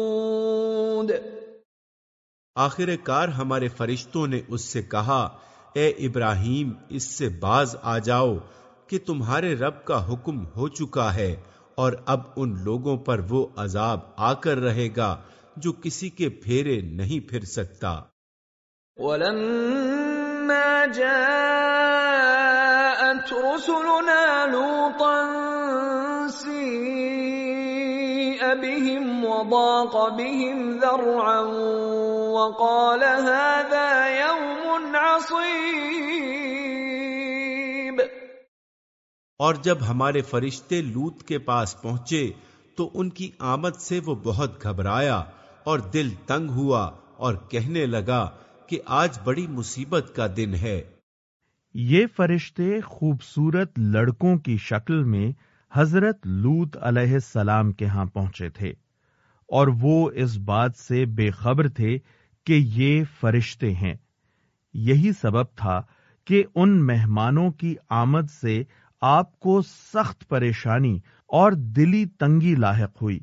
آخر کار ہمارے فرشتوں نے اس سے کہا، اے ابراہیم، اس سے باز آ جاؤ کہ تمہارے رب کا حکم ہو چکا ہے اور اب ان لوگوں پر وہ عذاب آ کر رہے گا جو کسی کے پھیرے نہیں پھر سکتا۔ ولما جاءت رسلنا لوطا سيء بهم وضاق بهم ذرعا وقال هذا يوم عصيب۔ اور جب ہمارے فرشتے لوت کے پاس پہنچے تو ان کی آمد سے وہ بہت گھبرایا اور دل تنگ ہوا اور کہنے لگا کہ آج بڑی مصیبت کا دن ہے۔ یہ فرشتے خوبصورت لڑکوں کی شکل میں حضرت لوت علیہ السلام کے ہاں پہنچے تھے اور وہ اس بات سے بے خبر تھے کہ یہ فرشتے ہیں۔ یہی سبب تھا کہ ان مہمانوں کی آمد سے آپ کو سخت پریشانی اور دلی تنگی لاحق ہوئی۔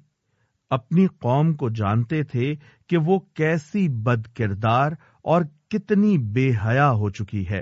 اپنی قوم کو جانتے تھے کہ وہ کیسی بد کردار اور کتنی بے حیا ہو چکی ہے۔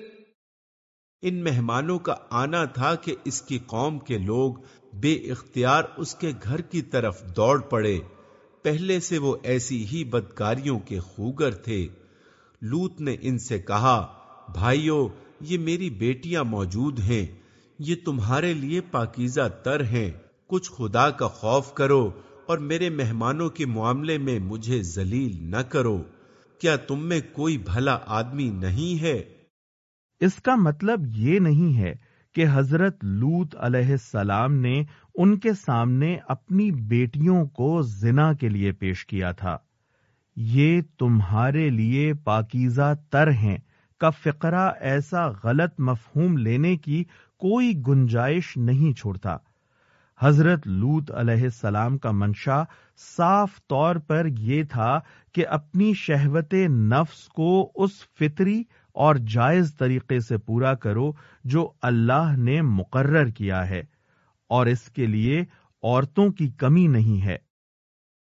ان مہمانوں کا آنا تھا کہ اس کی قوم کے لوگ بے اختیار اس کے گھر کی طرف دوڑ پڑے۔ پہلے سے وہ ایسی ہی بدکاریوں کے خوگر تھے۔ لوت نے ان سے کہا، بھائیو، یہ میری بیٹیاں موجود ہیں۔ یہ تمہارے لیے پاکیزہ تر ہیں۔ کچھ خدا کا خوف کرو اور میرے مہمانوں کے معاملے میں مجھے ذلیل نہ کرو۔ کیا تم میں کوئی بھلا آدمی نہیں ہے؟ اس کا مطلب یہ نہیں ہے کہ حضرت لوت علیہ السلام نے ان کے سامنے اپنی بیٹیوں کو زنا کے لیے پیش کیا تھا۔ یہ تمہارے لیے پاکیزہ تر ہیں۔ کا فقرہ ایسا غلط مفہوم لینے کی کوئی گنجائش نہیں چھوڑتا۔ حضرت لوت علیہ السلام کا منشا صاف طور پر یہ تھا کہ اپنی شہوت نفس کو اس فطری اور جائز طریقے سے پورا کرو جو اللہ نے مقرر کیا ہے اور اس کے لیے عورتوں کی کمی نہیں ہے۔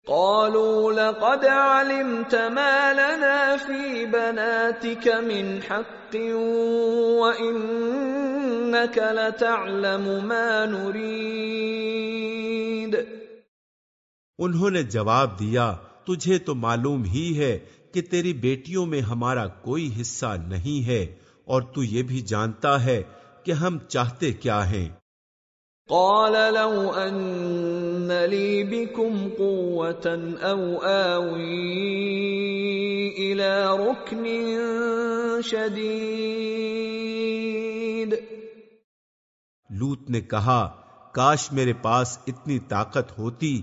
قالوا لقد علمت ما لنا في بناتك من حق وإنك لتعلم ما نريد۔ انہوں نے جواب دیا تجھے تو معلوم ہی ہے کہ تیری بیٹیوں میں ہمارا کوئی حصہ نہیں ہے اور تو یہ بھی جانتا ہے کہ ہم چاہتے کیا ہیں۔ قال لو ان لي بكم قوة او آوي الى ركن شدید لوت نے کہا کاش میرے پاس اتنی طاقت ہوتی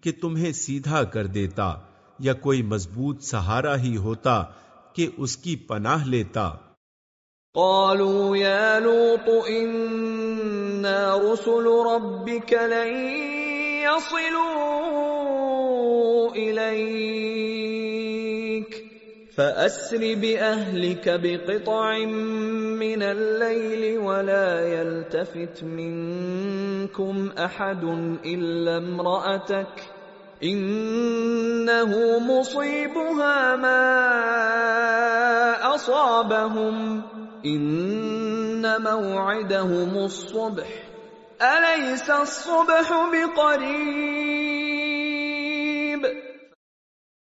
کہ تمہیں سیدھا کر دیتا۔ یا کوئی مضبوط سہارا ہی ہوتا کہ اس کی پناہ لیتا۔ قالوا يا لوط، إنا رسل ربك لن يصلوا إليك، فأسر بأهلك بقطع من الليل ولا يلتفت منكم أحد إلا امرأتك. انہو مصیبها ما اصابهم ان موعدهم الصبح. الیس الصبح بقریب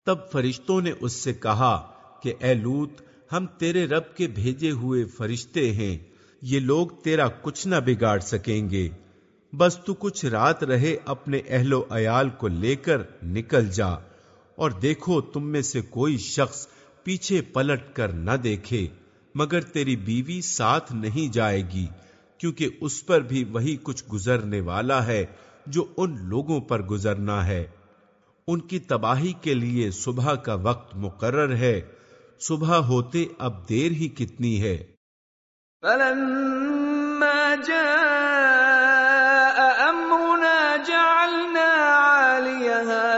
تب فرشتوں نے اس سے کہا کہ اے لوت، ہم تیرے رب کے بھیجے ہوئے فرشتے ہیں، یہ لوگ تیرا کچھ نہ بگاڑ سکیں گے۔ بس تو کچھ رات رہے اپنے اہل و عیال کو لے کر نکل جا اور دیکھو تم میں سے کوئی شخص پیچھے پلٹ کر نہ دیکھے، مگر تیری بیوی ساتھ نہیں جائے گی، کیونکہ اس پر بھی وہی کچھ گزرنے والا ہے جو ان لوگوں پر گزرنا ہے۔ ان کی تباہی کے لیے صبح کا وقت مقرر ہے۔ صبح ہوتے اب دیر ہی کتنی ہے۔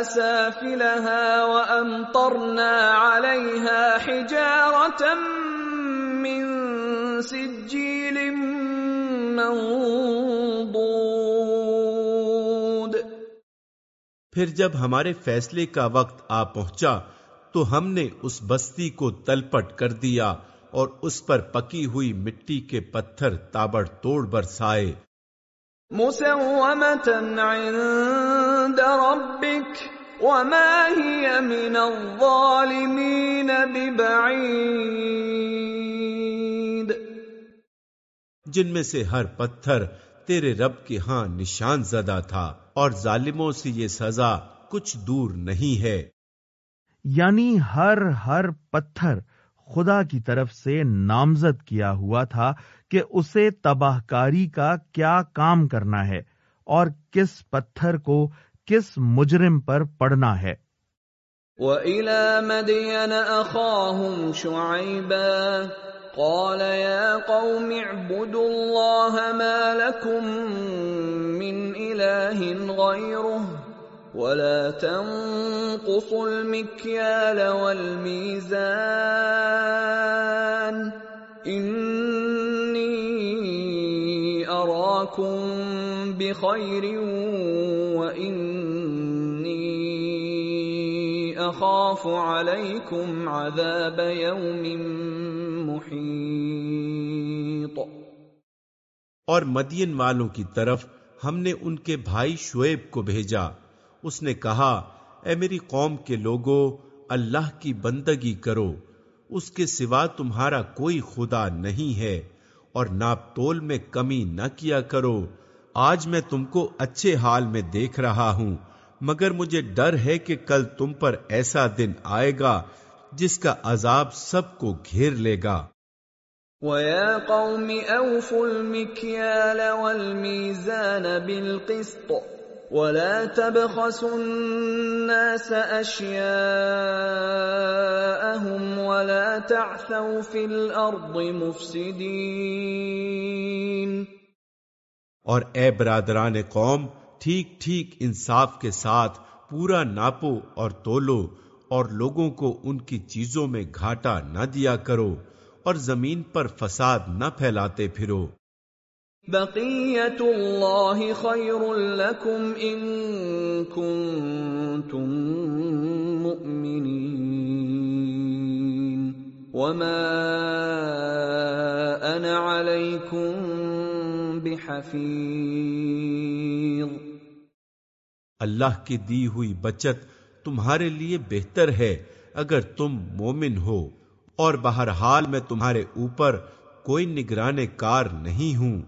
سافلها وأمطرنا عليها حجارة من سجيل منضود. پھر جب ہمارے فیصلے کا وقت آ پہنچا تو ہم نے اس بستی کو تلپٹ کر دیا اور اس پر پکی ہوئی مٹی کے پتھر تابڑ توڑ برسائے۔ مسومة عند ربك وما هي من الظالمين ببعيد۔ جن میں سے ہر پتھر تیرے رب کے ہاں نشان زدہ تھا اور ظالموں سے یہ سزا کچھ دور نہیں ہے۔ یعنی ہر ہر پتھر خدا کی طرف سے نامزد کیا ہوا تھا کہ اسے تباہ کاری کا کیا کام کرنا ہے اور کس پتھر کو کس مجرم پر پڑنا ہے۔ وَإِلَى مَدْيَنَ أَخَاهُمْ شُعَيْبًا، قال يا قوم اعبدوا الله ما لكم من اله غيره، ولا تنقصوا المكيال والميزان اني اراكم بخير واني اخاف عليكم عذاب يوم محیط اور مدین والوں کی طرف ہم نے ان کے بھائی شعیب کو بھیجا۔ اس نے کہا، اے میری قوم کے لوگوں اللہ کی بندگی کرو۔ اس کے سوا تمہارا کوئی خدا نہیں ہے۔ اور ناپ تول میں کمی نہ کیا کرو۔ آج میں تم کو اچھے حال میں دیکھ رہا ہوں۔ مگر مجھے ڈر ہے کہ کل تم پر ایسا دن آئے گا جس کا عذاب سب کو گھیر لے گا۔ وَيَا قَوْمِ أَوْفُوا الْمِكْيَالَ وَالْمِيزَانَ بِالْقِسْطِ وَلَا تَبْخَسُوا النَّاسَ أَشْيَاءَهُمْ وَلَا تَعْثَوْا فِي الْأَرْضِ مُفْسِدِينَ۔ اور اے برادران قوم ٹھیک ٹھیک انصاف کے ساتھ پورا ناپو اور تولو اور لوگوں کو ان کی چیزوں میں گھاٹا نہ دیا کرو اور زمین پر فساد نہ پھیلاتے پھرو۔ بقیت اللہ خیر لکم ان کنتم مؤمنین۔ وما انا علیکم بحفیظ۔ اللہ کی دی ہوئی بچت تمہارے لیے بہتر ہے اگر تم مومن ہو، اور بہرحال میں تمہارے اوپر کوئی نگران کار نہیں ہوں۔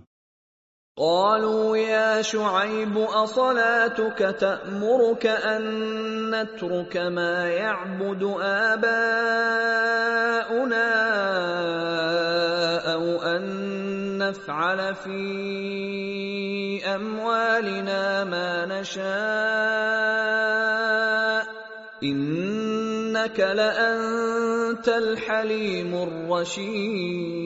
قالوا يا شعيب، أصلاتك تأمرك أن نترك ما يعبد آباؤنا أو أن نفعل في أموالنا ما نشاء انك لانت الحليم الرشيد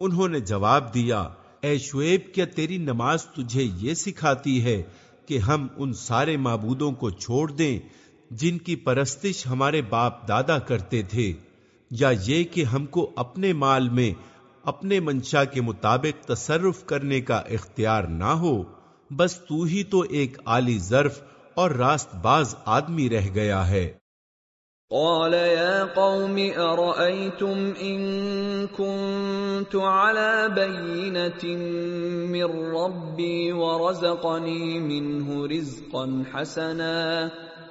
انہوں نے جواب دیا، اے شعیب، کیا تیری نماز تجھے یہ سکھاتی ہے کہ ہم ان سارے معبودوں کو چھوڑ دیں جن کی پرستش ہمارے باپ دادا کرتے تھے؟ یا یہ کہ ہم کو اپنے مال میں، اپنے منشا کے مطابق تصرف کرنے کا اختیار نہ ہو، بس تو ہی تو ایک عالی ظرف اور راست باز آدمی رہ گیا ہے۔ قال يا قوم أرأيتم إن كنت على بينة من ربي ورزقني منه رزقا حسنا؟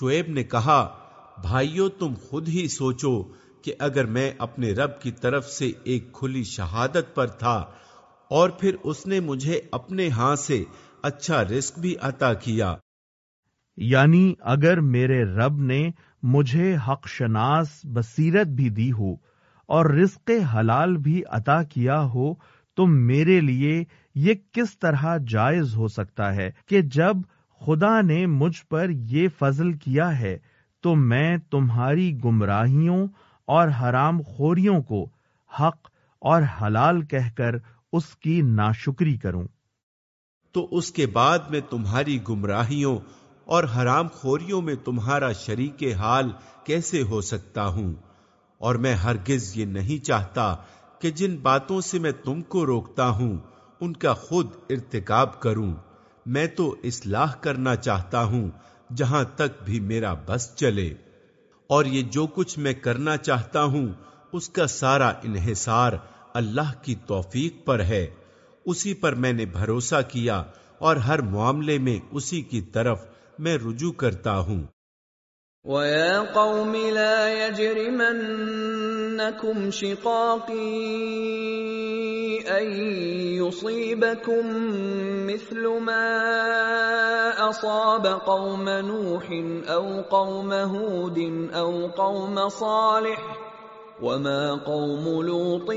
شعیب نے کہا، بھائیو، تم خود ہی سوچو کہ اگر میں اپنے رب کی طرف سے ایک کھلی شہادت پر تھا اور پھر اس نے مجھے اپنے ہاں سے اچھا رزق بھی عطا کیا۔ یعنی اگر میرے رب نے مجھے حق شناس بصیرت بھی دی ہو اور رزق حلال بھی عطا کیا ہو، تو میرے لیے یہ کس طرح جائز ہو سکتا ہے کہ جب خدا نے مجھ پر یہ فضل کیا ہے تو میں تمہاری گمراہیوں اور حرام خوریوں کو حق اور حلال کہہ کر اس کی ناشکری کروں۔ تو اس کے بعد میں تمہاری گمراہیوں اور حرام خوریوں میں تمہارا شریک حال کیسے ہو سکتا ہوں؟ اور میں ہرگز یہ نہیں چاہتا کہ جن باتوں سے میں تم کو روکتا ہوں، ان کا خود ارتکاب کروں۔ میں تو اصلاح کرنا چاہتا ہوں، جہاں تک بھی میرا بس چلے۔ اور یہ جو کچھ میں کرنا چاہتا ہوں، اس کا سارا انحصار اللہ کی توفیق پر ہے۔ اسی پر میں نے بھروسہ کیا اور ہر معاملے میں اسی کی طرف میں رجوع کرتا ہوں۔ وَيَا قَوْمِ لَا يَجْرِمَنَّكُمْ شِقَاقِي أَن يُصِيبَكُم مِّثْلُ مَا أَصَابَ قَوْمَ نُوحٍ أَوْ قَوْمَ هُودٍ أَوْ قَوْمَ صَالِحٍ وَمَا قَوْمُ لُوطٍ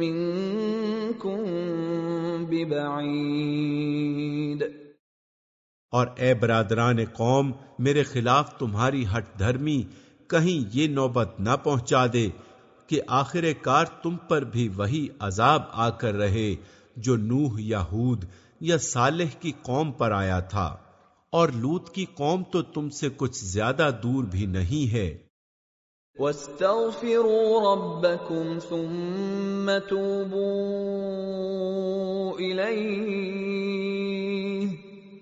مِّنكُم بِبَعِيدٍ اور اے برادران قوم، میرے خلاف تمہاری ہٹ دھرمی کہیں یہ نوبت نہ پہنچا دے کہ آخر کار تم پر بھی وہی عذاب آ کر رہے جو نوح یا ہود یا صالح کی قوم پر آیا تھا۔ اور لوت کی قوم تو تم سے کچھ زیادہ دور بھی نہیں ہے۔ وَاسْتَغْفِرُوا رَبَّكُمْ ثُمَّ تُوبُوا إِلَيْهِ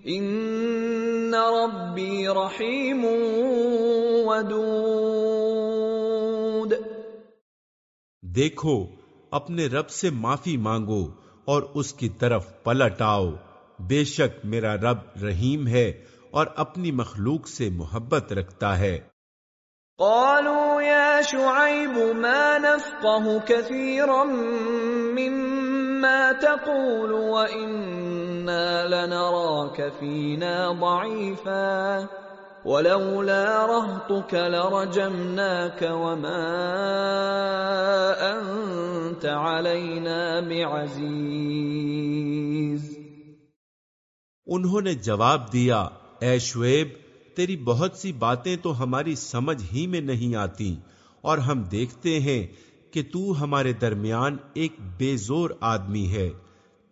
ان ربی رحیم ودود۔ دیکھو اپنے رب سے معافی مانگو اور اس کی طرف پلٹ آؤ۔ بے شک میرا رب رحیم ہے اور اپنی مخلوق سے محبت رکھتا ہے۔ قالوا يا شعيب ما نفقه كثيرا مما تقول وإنا لنراك فينا ضعيفا۔ ولولا رهطك لرجمناك وما أنت علينا بعزيز۔ انہوں نے جواب دیا، اے شعیب، تیری بہت سی باتیں تو ہماری سمجھ ہی میں نہیں آتی، اور ہم دیکھتے ہیں کہ تو ہمارے درمیان ایک بے زور آدمی ہے۔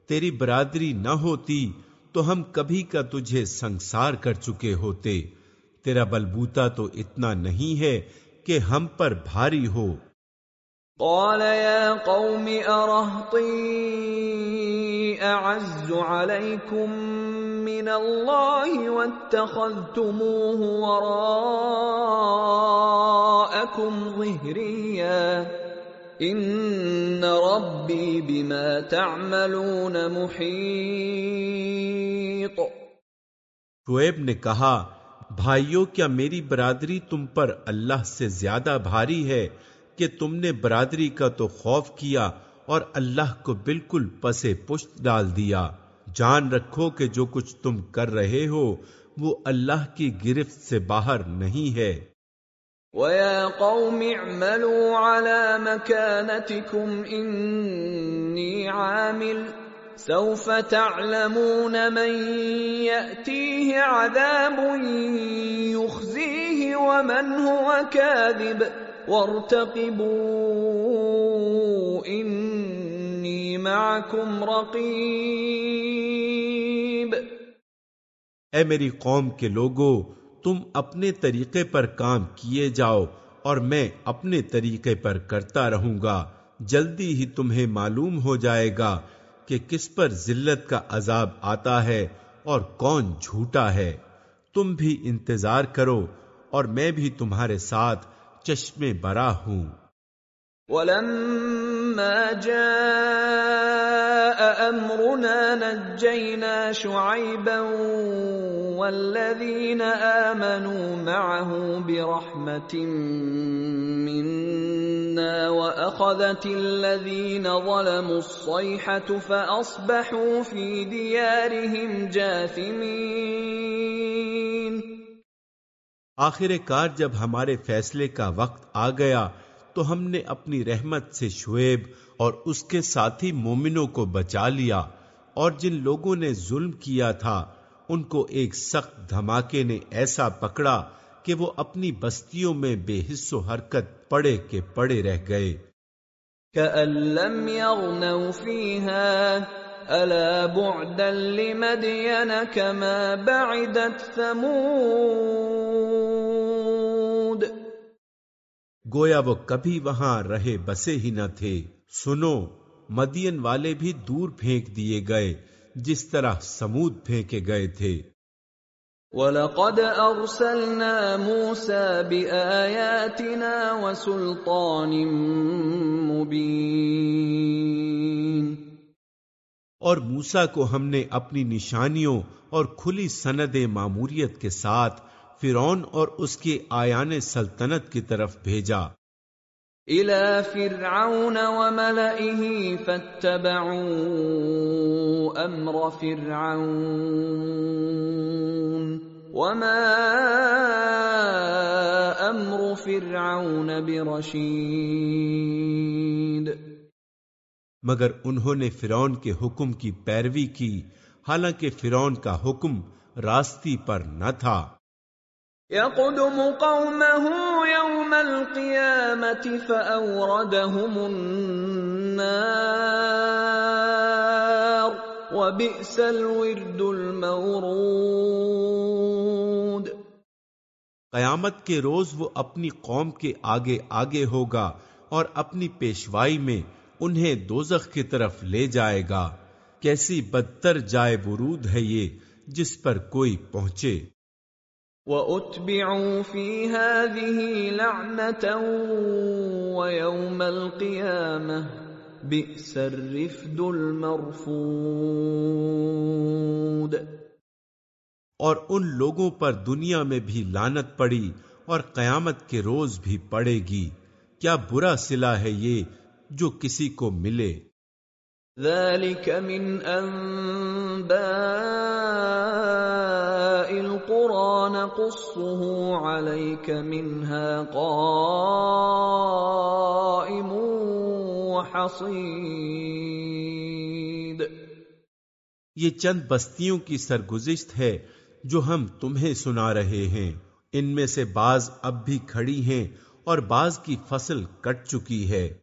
تیری برادری نہ ہوتی تو ہم کبھی کا تجھے سنسار کر چکے ہوتے۔ تیرا بلبوتا تو اتنا نہیں ہے کہ ہم پر بھاری ہو۔ قال يا قوم أرهطي أعز عليكم من الله واتخذتموه وراءكم ظهريا إن ربي بما تعملون محيط۔ شعیب نے کہا بھائیو، کیا میری برادری تم پر اللہ سے زیادہ بھاری ہے کہ تم نے برادری کا تو خوف کیا اور اللہ کو بالکل پسے پشت ڈال دیا؟ جان رکھو کہ جو کچھ تم کر رہے ہو، وہ اللہ کی گرفت سے باہر نہیں ہے۔ وَيَا قَوْمِ اعْمَلُوا عَلَى مَكَانَتِكُمْ إِنِّي عَامِلٌ سَوْفَ تَعْلَمُونَ مَنْ يَأْتِيهِ عَذَابٌ يُخْزِيهِ وَمَنْ هُوَ كَاذِبٌ وَارْتَقِبُوا إِنِّي مَعَكُمْ رَقِيبٌ اے میری قوم کے لوگو، تم اپنے طریقے پر کام کیے جاؤ اور میں اپنے طریقے پر کرتا رہوں گا۔ جلدی ہی تمہیں معلوم ہو جائے گا۔ کہ کس پر ذلت کا عذاب آتا ہے اور کون جھوٹا ہے۔ تم بھی انتظار کرو اور میں بھی تمہارے ساتھ چشمے برا ہوں۔ ولما جاء امرنا نجينا شعيبا والذين امنوا معه برحمه منا واخذت الذين ظلموا الصيحه فاصبحوا في ديارهم جاثمين آخر کار جب ہمارے فیصلے کا وقت آ گیا تو ہم نے اپنی رحمت سے شعیب اور اس کے ساتھی مومنوں کو بچا لیا اور جن لوگوں نے ظلم کیا تھا، ان کو ایک سخت دھماکے نے ایسا پکڑا کہ وہ اپنی بستیوں میں بے حص و حرکت پڑے کے پڑے رہ گئے۔ كأن لم يغنوا فيها ألا بعدا لمدين كما بعدت ثمود؟ گویا وہ کبھی وہاں رہے بسے ہی نہ تھے۔ سنو مدین والے بھی دور پھینک دیے گئے جس طرح سمود پھینکے گئے تھے۔ وَلَقَدْ أَرْسَلْنَا مُوسَى بِآيَاتِنَا وَسُلْطَانٍ مُبِينٍ۔ اور موسا کو ہم نے اپنی نشانیوں اور کھلی سند معموریت کے ساتھ فرون اور اس کے آیان سلطنت کی طرف بھیجا۔ الى فرعون وملئه فاتبعوا امر فرعون وما امر فرعون برشید مگر انہوں نے فرون کے حکم کی پیروی کی حالانکہ فرون کا حکم راستی پر نہ تھا۔ يقدم قومه يوم القيامة فأوردهم النار وبئس الورد المورود قیامت کے روز وہ اپنی قوم کے آگے آگے ہوگا اور اپنی پیشوائی میں انہیں دوزخ کی طرف لے جائے گا۔ کیسی بدتر جائے برود ہے یہ جس پر کوئی پہنچے۔ وَأُتْبِعُوا فِي هَذِهِ لَعْنَةً وَيَوْمَ الْقِيَامَةِ بِئْسَ الرِّفْدُ الْمَرْفُودِ اور ان لوگوں پر دنیا میں بھی لانت پڑی اور قیامت کے روز بھی پڑے گی۔ کیا برا سلا ہے یہ جو کسی کو ملے؟ ذلك من انباء القرآن قصه عليك منها قائم وحصيد یہ چند بستیوں کی سرگزشت ہے جو ہم تمہیں سنا رہے ہیں۔ ان میں سے بعض اب بھی کھڑی ہیں اور بعض کی فصل کٹ چکی ہے۔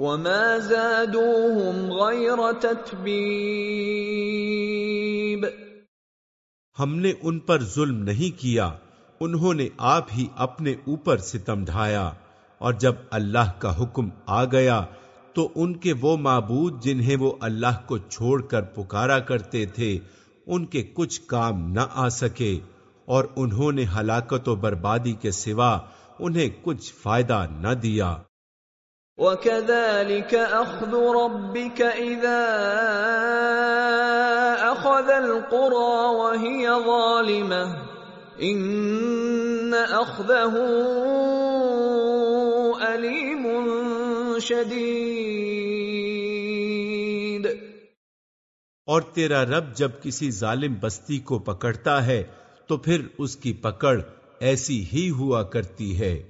وما زادوهم غير تتبيب۔ ہم نے ان پر ظلم نہیں کیا، انہوں نے آپ ہی اپنے اوپر ستم ڈھایا۔ اور جب اللہ کا حکم آ گیا، تو ان کے وہ معبود جنہیں وہ اللہ کو چھوڑ کر پکارا کرتے تھے، ان کے کچھ کام نہ آ سکے۔ اور انہوں نے ہلاکت و بربادی کے سوا انہیں کچھ فائدہ نہ دیا۔ وَكَذَلِكَ أَخْذُ رَبِّكَ إِذَا أَخَذَ الْقُرَى وَهِيَ ظَالِمَةٌ إِنَّ أَخْذَهُ أَلِيمٌ شَدِيدٌ اور تیرا رب جب کسی ظالم بستی کو پکڑتا ہے، تو پھر اس کی پکڑ ایسی ہی ہوا کرتی ہے۔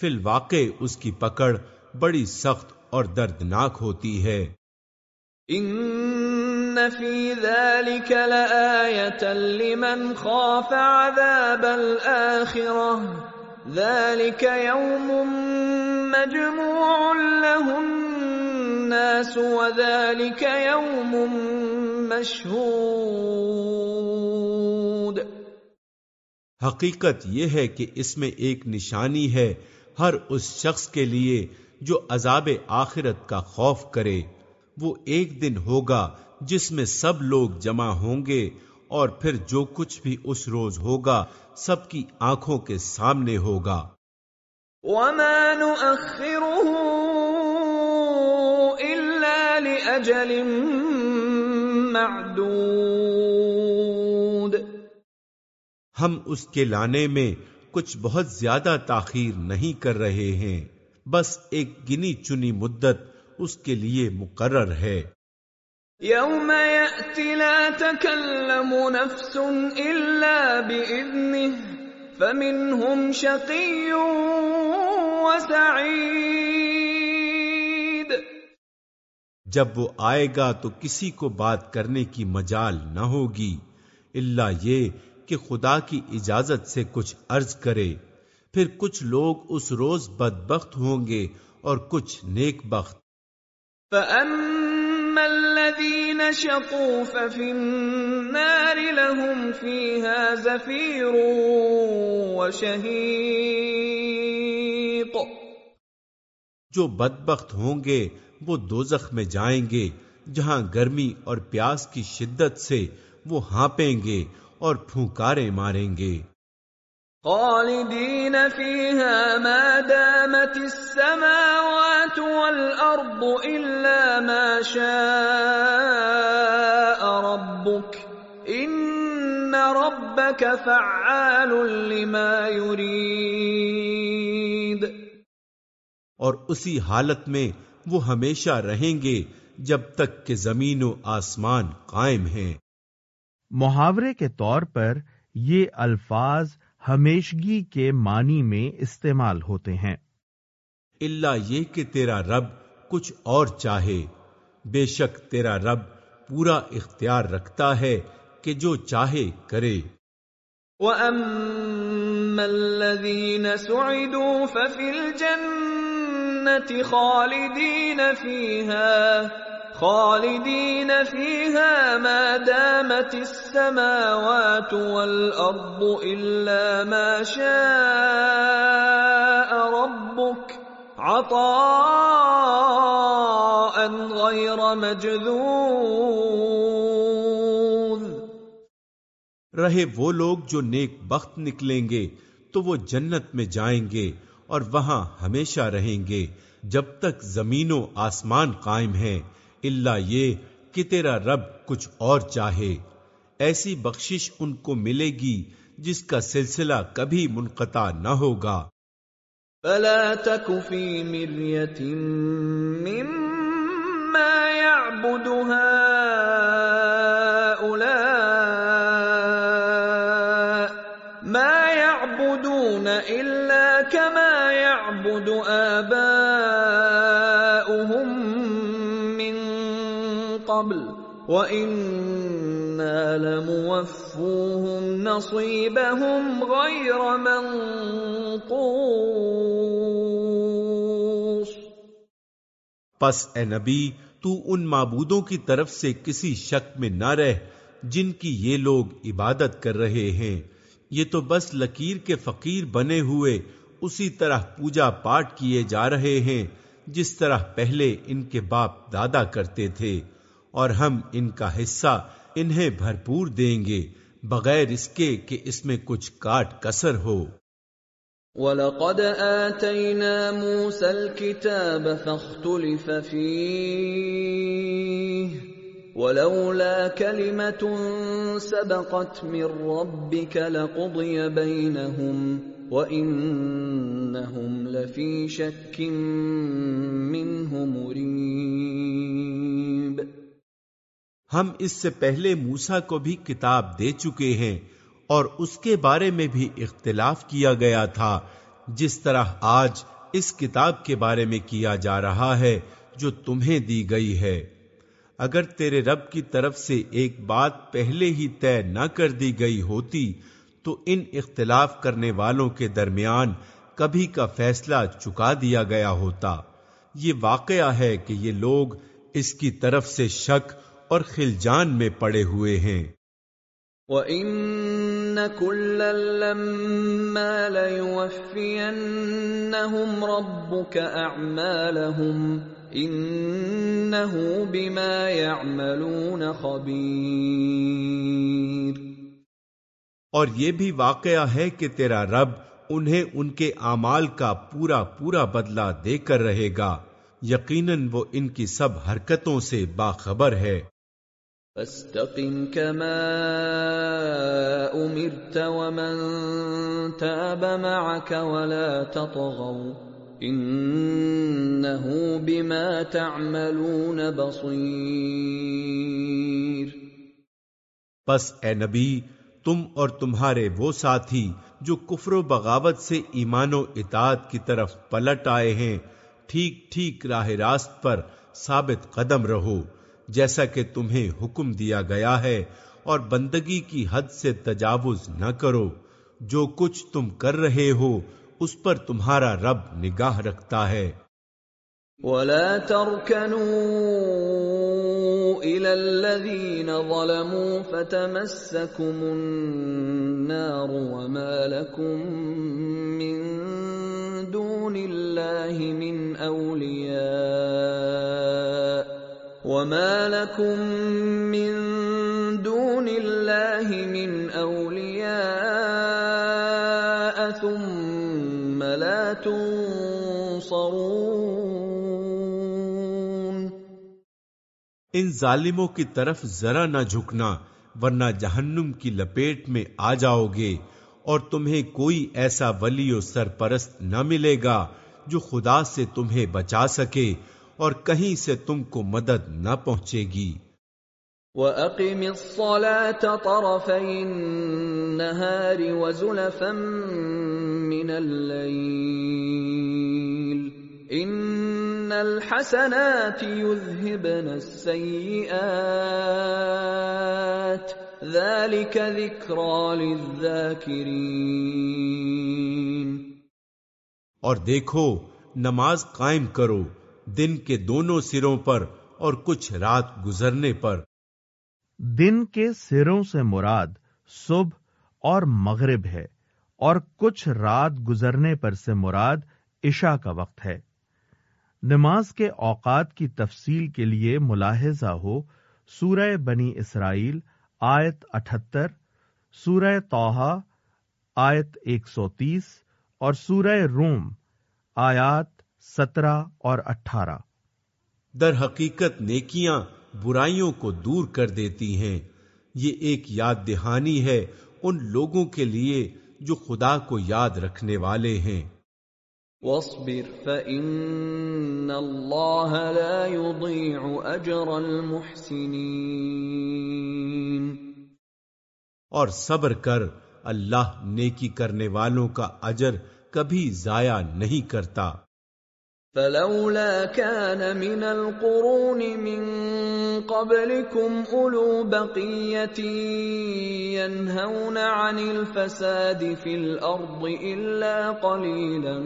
فی الواقع، اس کی پکڑ بڑی سخت اور دردناک ہوتی ہے۔ ان فی ذلك لآیتا لمن خاف عذاب الآخرة ذلك يوم مجموع له الناس وذلك يوم مشهود۔ حقیقت یہ ہے کہ اس میں ایک نشانی ہے ہر اس شخص کے لیے جو عذاب آخرت کا خوف کرے وہ ایک دن ہوگا جس میں سب لوگ جمع ہوں گے اور پھر جو کچھ بھی اس روز ہوگا سب کی آنکھوں کے سامنے ہوگا۔ وما نؤخره الا لاجل معدود۔ ہم اس کے لانے میں کچھ بہت زیادہ تاخیر نہیں کر رہے ہیں۔ بس ایک گنی چنی مدت اس کے لیے مقرر ہے۔ یوم یأتی لا تکلم نفس الا بإذنه فمنهم شقی و سعید۔ جب وہ آئے گا تو کسی کو بات کرنے کی مجال نہ ہوگی اللہ یہ کہ خدا کی اجازت سے کچھ عرض کرے۔ پھر کچھ لوگ اس روز بدبخت ہوں گے اور کچھ نیک بخت۔ فَأَمَّا الَّذِينَ شَقُوا فَفِي النَّارِ لَهُمْ فِيهَا زَفِيرٌ وَشَهِيقٌ۔ جو بدبخت ہوں گے وہ دوزخ میں جائیں گے جہاں گرمی اور پیاس کی شدت سے وہ ہانپیں گے اور پھونکارے ماریں گے۔ خالدین فیها ما دامت السماوات والارض الا ما شاء ربك ان ربك فعال لما يريد اور اسی حالت میں وہ ہمیشہ رہیں گے جب تک کہ زمین و آسمان قائم ہیں۔ محاورے کے طور پر یہ الفاظ ہمیشگی کے معنی میں استعمال ہوتے ہیں۔ اللہ یہ کہ تیرا رب کچھ اور چاہے۔ بے شک تیرا رب پورا اختیار رکھتا ہے کہ جو چاہے کرے۔ وَأَمَّا الَّذِينَ سُعِدُوا فَفِي الْجَنَّةِ خَالِدِينَ فِيهَا۔ خالدین فيها ما دامت السماوات والارض الا ما شاء ربك عطاء غير مجذوذ۔ رہے وہ لوگ جو نیک بخت نکلیں گے تو وہ جنت میں جائیں گے اور وہاں ہمیشہ رہیں گے جب تک زمین و آسمان قائم ہیں۔ اللہ یہ کہ تیرا رب کچھ اور چاہے۔ ایسی بخشش ان کو ملے گی جس کا سلسلہ کبھی منقطع نہ ہوگا۔ فلا تك في مرية مما يعبد هؤلاء ما يعبدون إلا كما يعبد آباؤهم وَإِنَّا لَمُوَفُّوهُمْ نَصِيبَهُمْ غَيْرَ مَنْقُوصٍ۔ پس اے نبی، تو ان معبودوں کی طرف سے کسی شک میں نہ رہ جن کی یہ لوگ عبادت کر رہے ہیں۔ یہ تو بس لکیر کے فقیر بنے ہوئے اسی طرح پوجا پاٹ کیے جا رہے ہیں، جس طرح پہلے ان کے باپ دادا کرتے تھے۔ اور ہم ان کا حصہ انہیں بھرپور دیں گے، بغیر اس کے کہ اس میں کچھ کاٹ کسر ہو۔ وَلَقَدْ آتَيْنَا مُوسَى الْكِتَابَ فَاخْتُلِفَ فِيهِ وَلَوْلَا كَلِمَةٌ سَبَقَتْ مِنْ رَبِّكَ لَقُضِيَ بَيْنَهُمْ وَإِنَّهُمْ لَفِي شَكٍّ مِّنْهُ مُرِيبٍ ہم اس سے پہلے موسا کو بھی کتاب دے چکے ہیں اور اس کے بارے میں بھی اختلاف کیا گیا تھا، جس طرح آج اس کتاب کے بارے میں کیا جا رہا ہے جو تمہیں دی گئی ہے۔ اگر تیرے رب کی طرف سے ایک بات پہلے ہی طے نہ کر دی گئی ہوتی، تو ان اختلاف کرنے والوں کے درمیان کبھی کا فیصلہ چکا دیا گیا ہوتا۔ یہ واقعہ ہے کہ یہ لوگ اس کی طرف سے شک اور خلجان میں پڑے ہوئے ہیں۔ وَإِنَّ كُلًّا لَّمَّا لَيُوَفِّيَنَّهُمْ رَبُّكَ أَعْمَالَهُمْ إِنَّهُ بِمَا يَعْمَلُونَ خَبِيرٌ۔ اور یہ بھی واقعہ ہے کہ تیرا رب انہیں ان کے اعمال کا پورا پورا بدلہ دے کر رہے گا۔ یقیناً وہ ان کی سب حرکتوں سے باخبر ہے۔ فاستقم كما امرت ومن تاب معك ولا تطغوا انه بما تعملون بصير پس اے نبی، تم اور تمہارے وہ ساتھی جو کفر و بغاوت سے ایمان و اطاعت کی طرف پلٹ آئے ہیں، ٹھیک ٹھیک راہ راست پر ثابت قدم رہو۔ جیسا کہ تمہیں حکم دیا گیا ہے، اور بندگی کی حد سے تجاوز نہ کرو۔ جو کچھ تم کر رہے ہو، اس پر تمہارا رب نگاہ رکھتا ہے۔ ولا تركنوا الى الذين ظلموا فتمسكم النار وما لكم من دون الله من اولياء وما لكم من دون الله من اولياء ثم لا تنصرون ان ظالموں کی طرف ذرا نہ جھکنا، ورنہ جہنم کی لپیٹ میں آ جاؤ گے اور تمہیں کوئی ایسا ولی و سرپرست نہ ملے گا جو خدا سے تمہیں بچا سکے۔ اور کہیں سے تم کو مدد نہ پہنچے گی۔ وَأَقِمِ الصَّلَاةَ طَرَفَيِ النَّهَارِ وَزُلَفًا مِّنَ اللَّيْلِ إِنَّ الْحَسَنَاتِ يُذْهِبْنَ السَّيِّئَاتِ ذَلِكَ لِلذَّاكِرِينَ۔ اور دیکھو نماز قائم کرو۔ دن کے دونوں سروں پر اور کچھ رات گزرنے پر۔ دن کے سروں سے مراد صبح اور مغرب ہے اور کچھ رات گزرنے پر سے مراد عشاء کا وقت ہے۔ نماز کے اوقات کی تفصیل کے لیے ملاحظہ ہو، سورہ بنی اسرائیل آیت اٹھتر، سورہ توحا آیت ایک سو تیس اور سورہ روم آیات سترہ اور اٹھارہ۔ در حقیقت نیکیاں برائیوں کو دور کر دیتی ہیں۔ یہ ایک یاد دہانی ہے ان لوگوں کے لیے جو خدا کو یاد رکھنے والے ہیں۔ واصبر فإن الله لا يضيع أجر المحسنين۔ اور صبر کر اللہ نیکی کرنے والوں کا اجر کبھی ضائع نہیں کرتا۔ فلولا كان من القرون من قبلكم اولو بقيه ينهون عن الفساد في الارض الا قليلا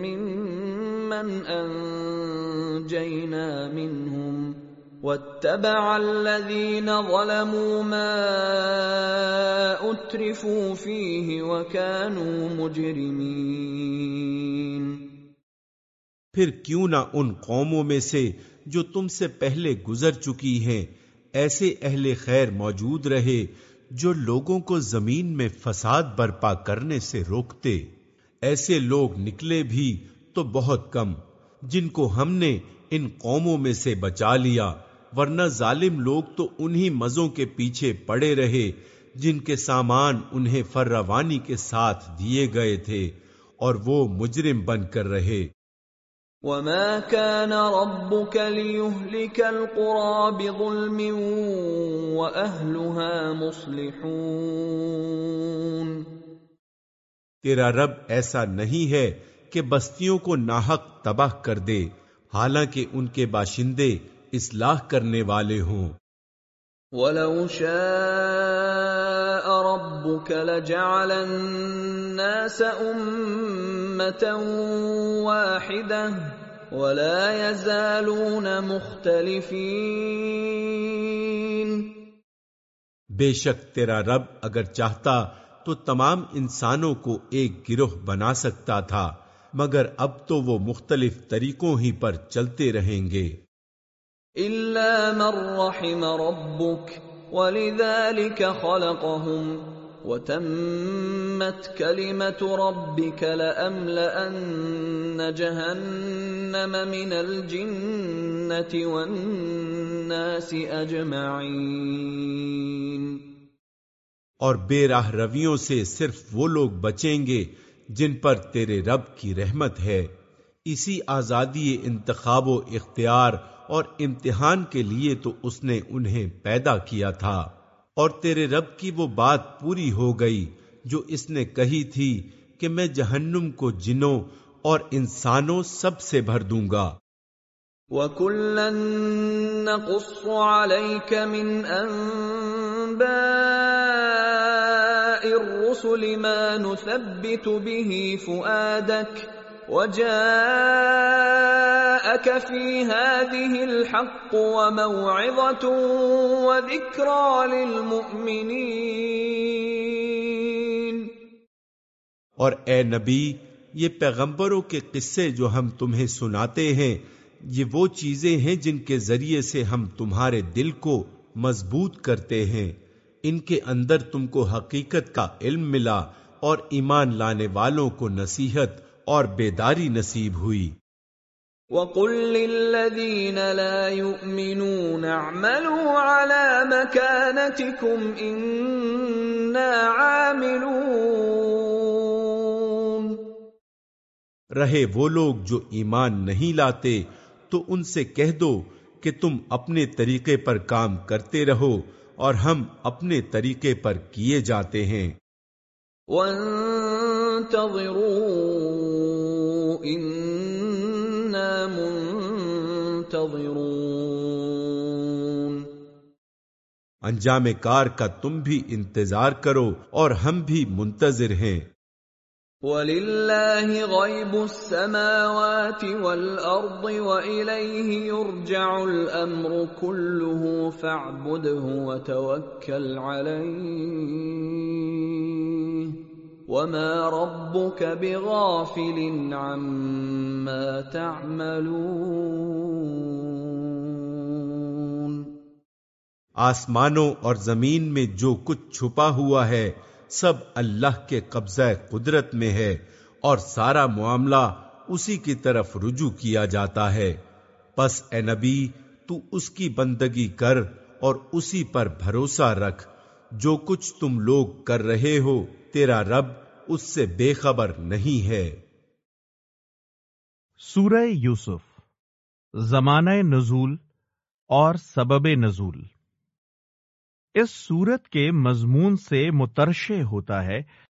ممن انجينا منهم واتبع الذين ظلموا ما اترفوا فيه وكانوا مجرمين پھر کیوں نہ ان قوموں میں سے جو تم سے پہلے گزر چکی ہیں، ایسے اہل خیر موجود رہے جو لوگوں کو زمین میں فساد برپا کرنے سے روکتے۔ ایسے لوگ نکلے بھی تو بہت کم، جن کو ہم نے ان قوموں میں سے بچا لیا، ورنہ ظالم لوگ تو انہی مزوں کے پیچھے پڑے رہے جن کے سامان انہیں فرروانی کے ساتھ دیے گئے تھے اور وہ مجرم بن کر رہے۔ وما كان ربك ليهلك القرى بظلم واهلها مصلحون تیرا رب ایسا نہیں ہے کہ بستیوں کو ناحق تباہ کر دے حالانکہ ان کے باشندے اصلاح کرنے والے ہوں۔ ولو شاء ربك لجعل الناس امه واحده ولا يزالون مختلفين بے شک تیرا رب اگر چاہتا تو تمام انسانوں کو ایک گروہ بنا سکتا تھا مگر اب تو وہ مختلف طریقوں ہی پر چلتے رہیں گے۔ الا من رحم ربك ولذلك خلقهم وتمت كلمه ربك لاملان جهنم من الجنه والناس اجمعين اور بے راہ رویوں سے صرف وہ لوگ بچیں گے جن پر تیرے رب کی رحمت ہے۔ اسی آزادی انتخاب و اختیار اور امتحان کے لیے تو اس نے انہیں پیدا کیا تھا۔ اور تیرے رب کی وہ بات پوری ہو گئی جو اس نے کہی تھی کہ میں جہنم کو جنوں اور انسانوں سب سے بھر دوں گا۔ وَكُلًّا نَّقُصُّ عَلَيْكَ مِنْ أَنبَاءِ الرُّسُلِ مَا نُثَبِّتُ بِهِ فُؤَادَكَ وَجَاءَكَ فِي هَٰذِهِ الْحَقُّ وَمَوْعِظَةٌ وَذِكْرَىٰ لِلْمُؤْمِنِينَ. اور اے نبی، یہ پیغمبروں کے قصے جو ہم تمہیں سناتے ہیں، یہ وہ چیزیں ہیں جن کے ذریعے سے ہم تمہارے دل کو مضبوط کرتے ہیں۔ ان کے اندر تم کو حقیقت کا علم ملا اور ایمان لانے والوں کو نصیحت اور بیداری نصیب ہوئی۔ وَقُل لِّلَّذِينَ لَا يُؤْمِنُونَ اعْمَلُوا عَلَىٰ مَكَانَتِكُمْ إِنَّا عَامِلُونَ۔ رہے وہ لوگ جو ایمان نہیں لاتے تو ان سے کہہ دو کہ تم اپنے طریقے پر کام کرتے رہو اور ہم اپنے طریقے پر کیے جاتے ہیں۔ وَانتَظِرُوا إِنَّا مُنتَظِرُونَ انجام کار کا تم بھی انتظار کرو اور ہم بھی منتظر ہیں۔ وَلِلَّهِ غَيْبُ السَّمَاوَاتِ وَالْأَرْضِ وَإِلَيْهِ يُرْجَعُ الْأَمْرُ كُلُّهُ فَاعْبُدْهُ وَتَوَكَّلْ عَلَيْهِ وَمَا رَبُّكَ بِغَافِلٍ عَمَّا تَعْمَلُونَ آسمانوں اور زمین میں جو کچھ چھپا ہوا ہے، سب اللہ کے قبضہ قدرت میں ہے اور سارا معاملہ اسی کی طرف رجوع کیا جاتا ہے۔ پس اے نبی، تو اس کی بندگی کر اور اسی پر بھروسہ رکھ۔ جو کچھ تم لوگ کر رہے ہو تیرا رب اس سے بے خبر نہیں ہے۔ سورہ یوسف، زمانہ نزول اور سبب نزول۔ اس سورت کے مضمون سے مترشے ہوتا ہے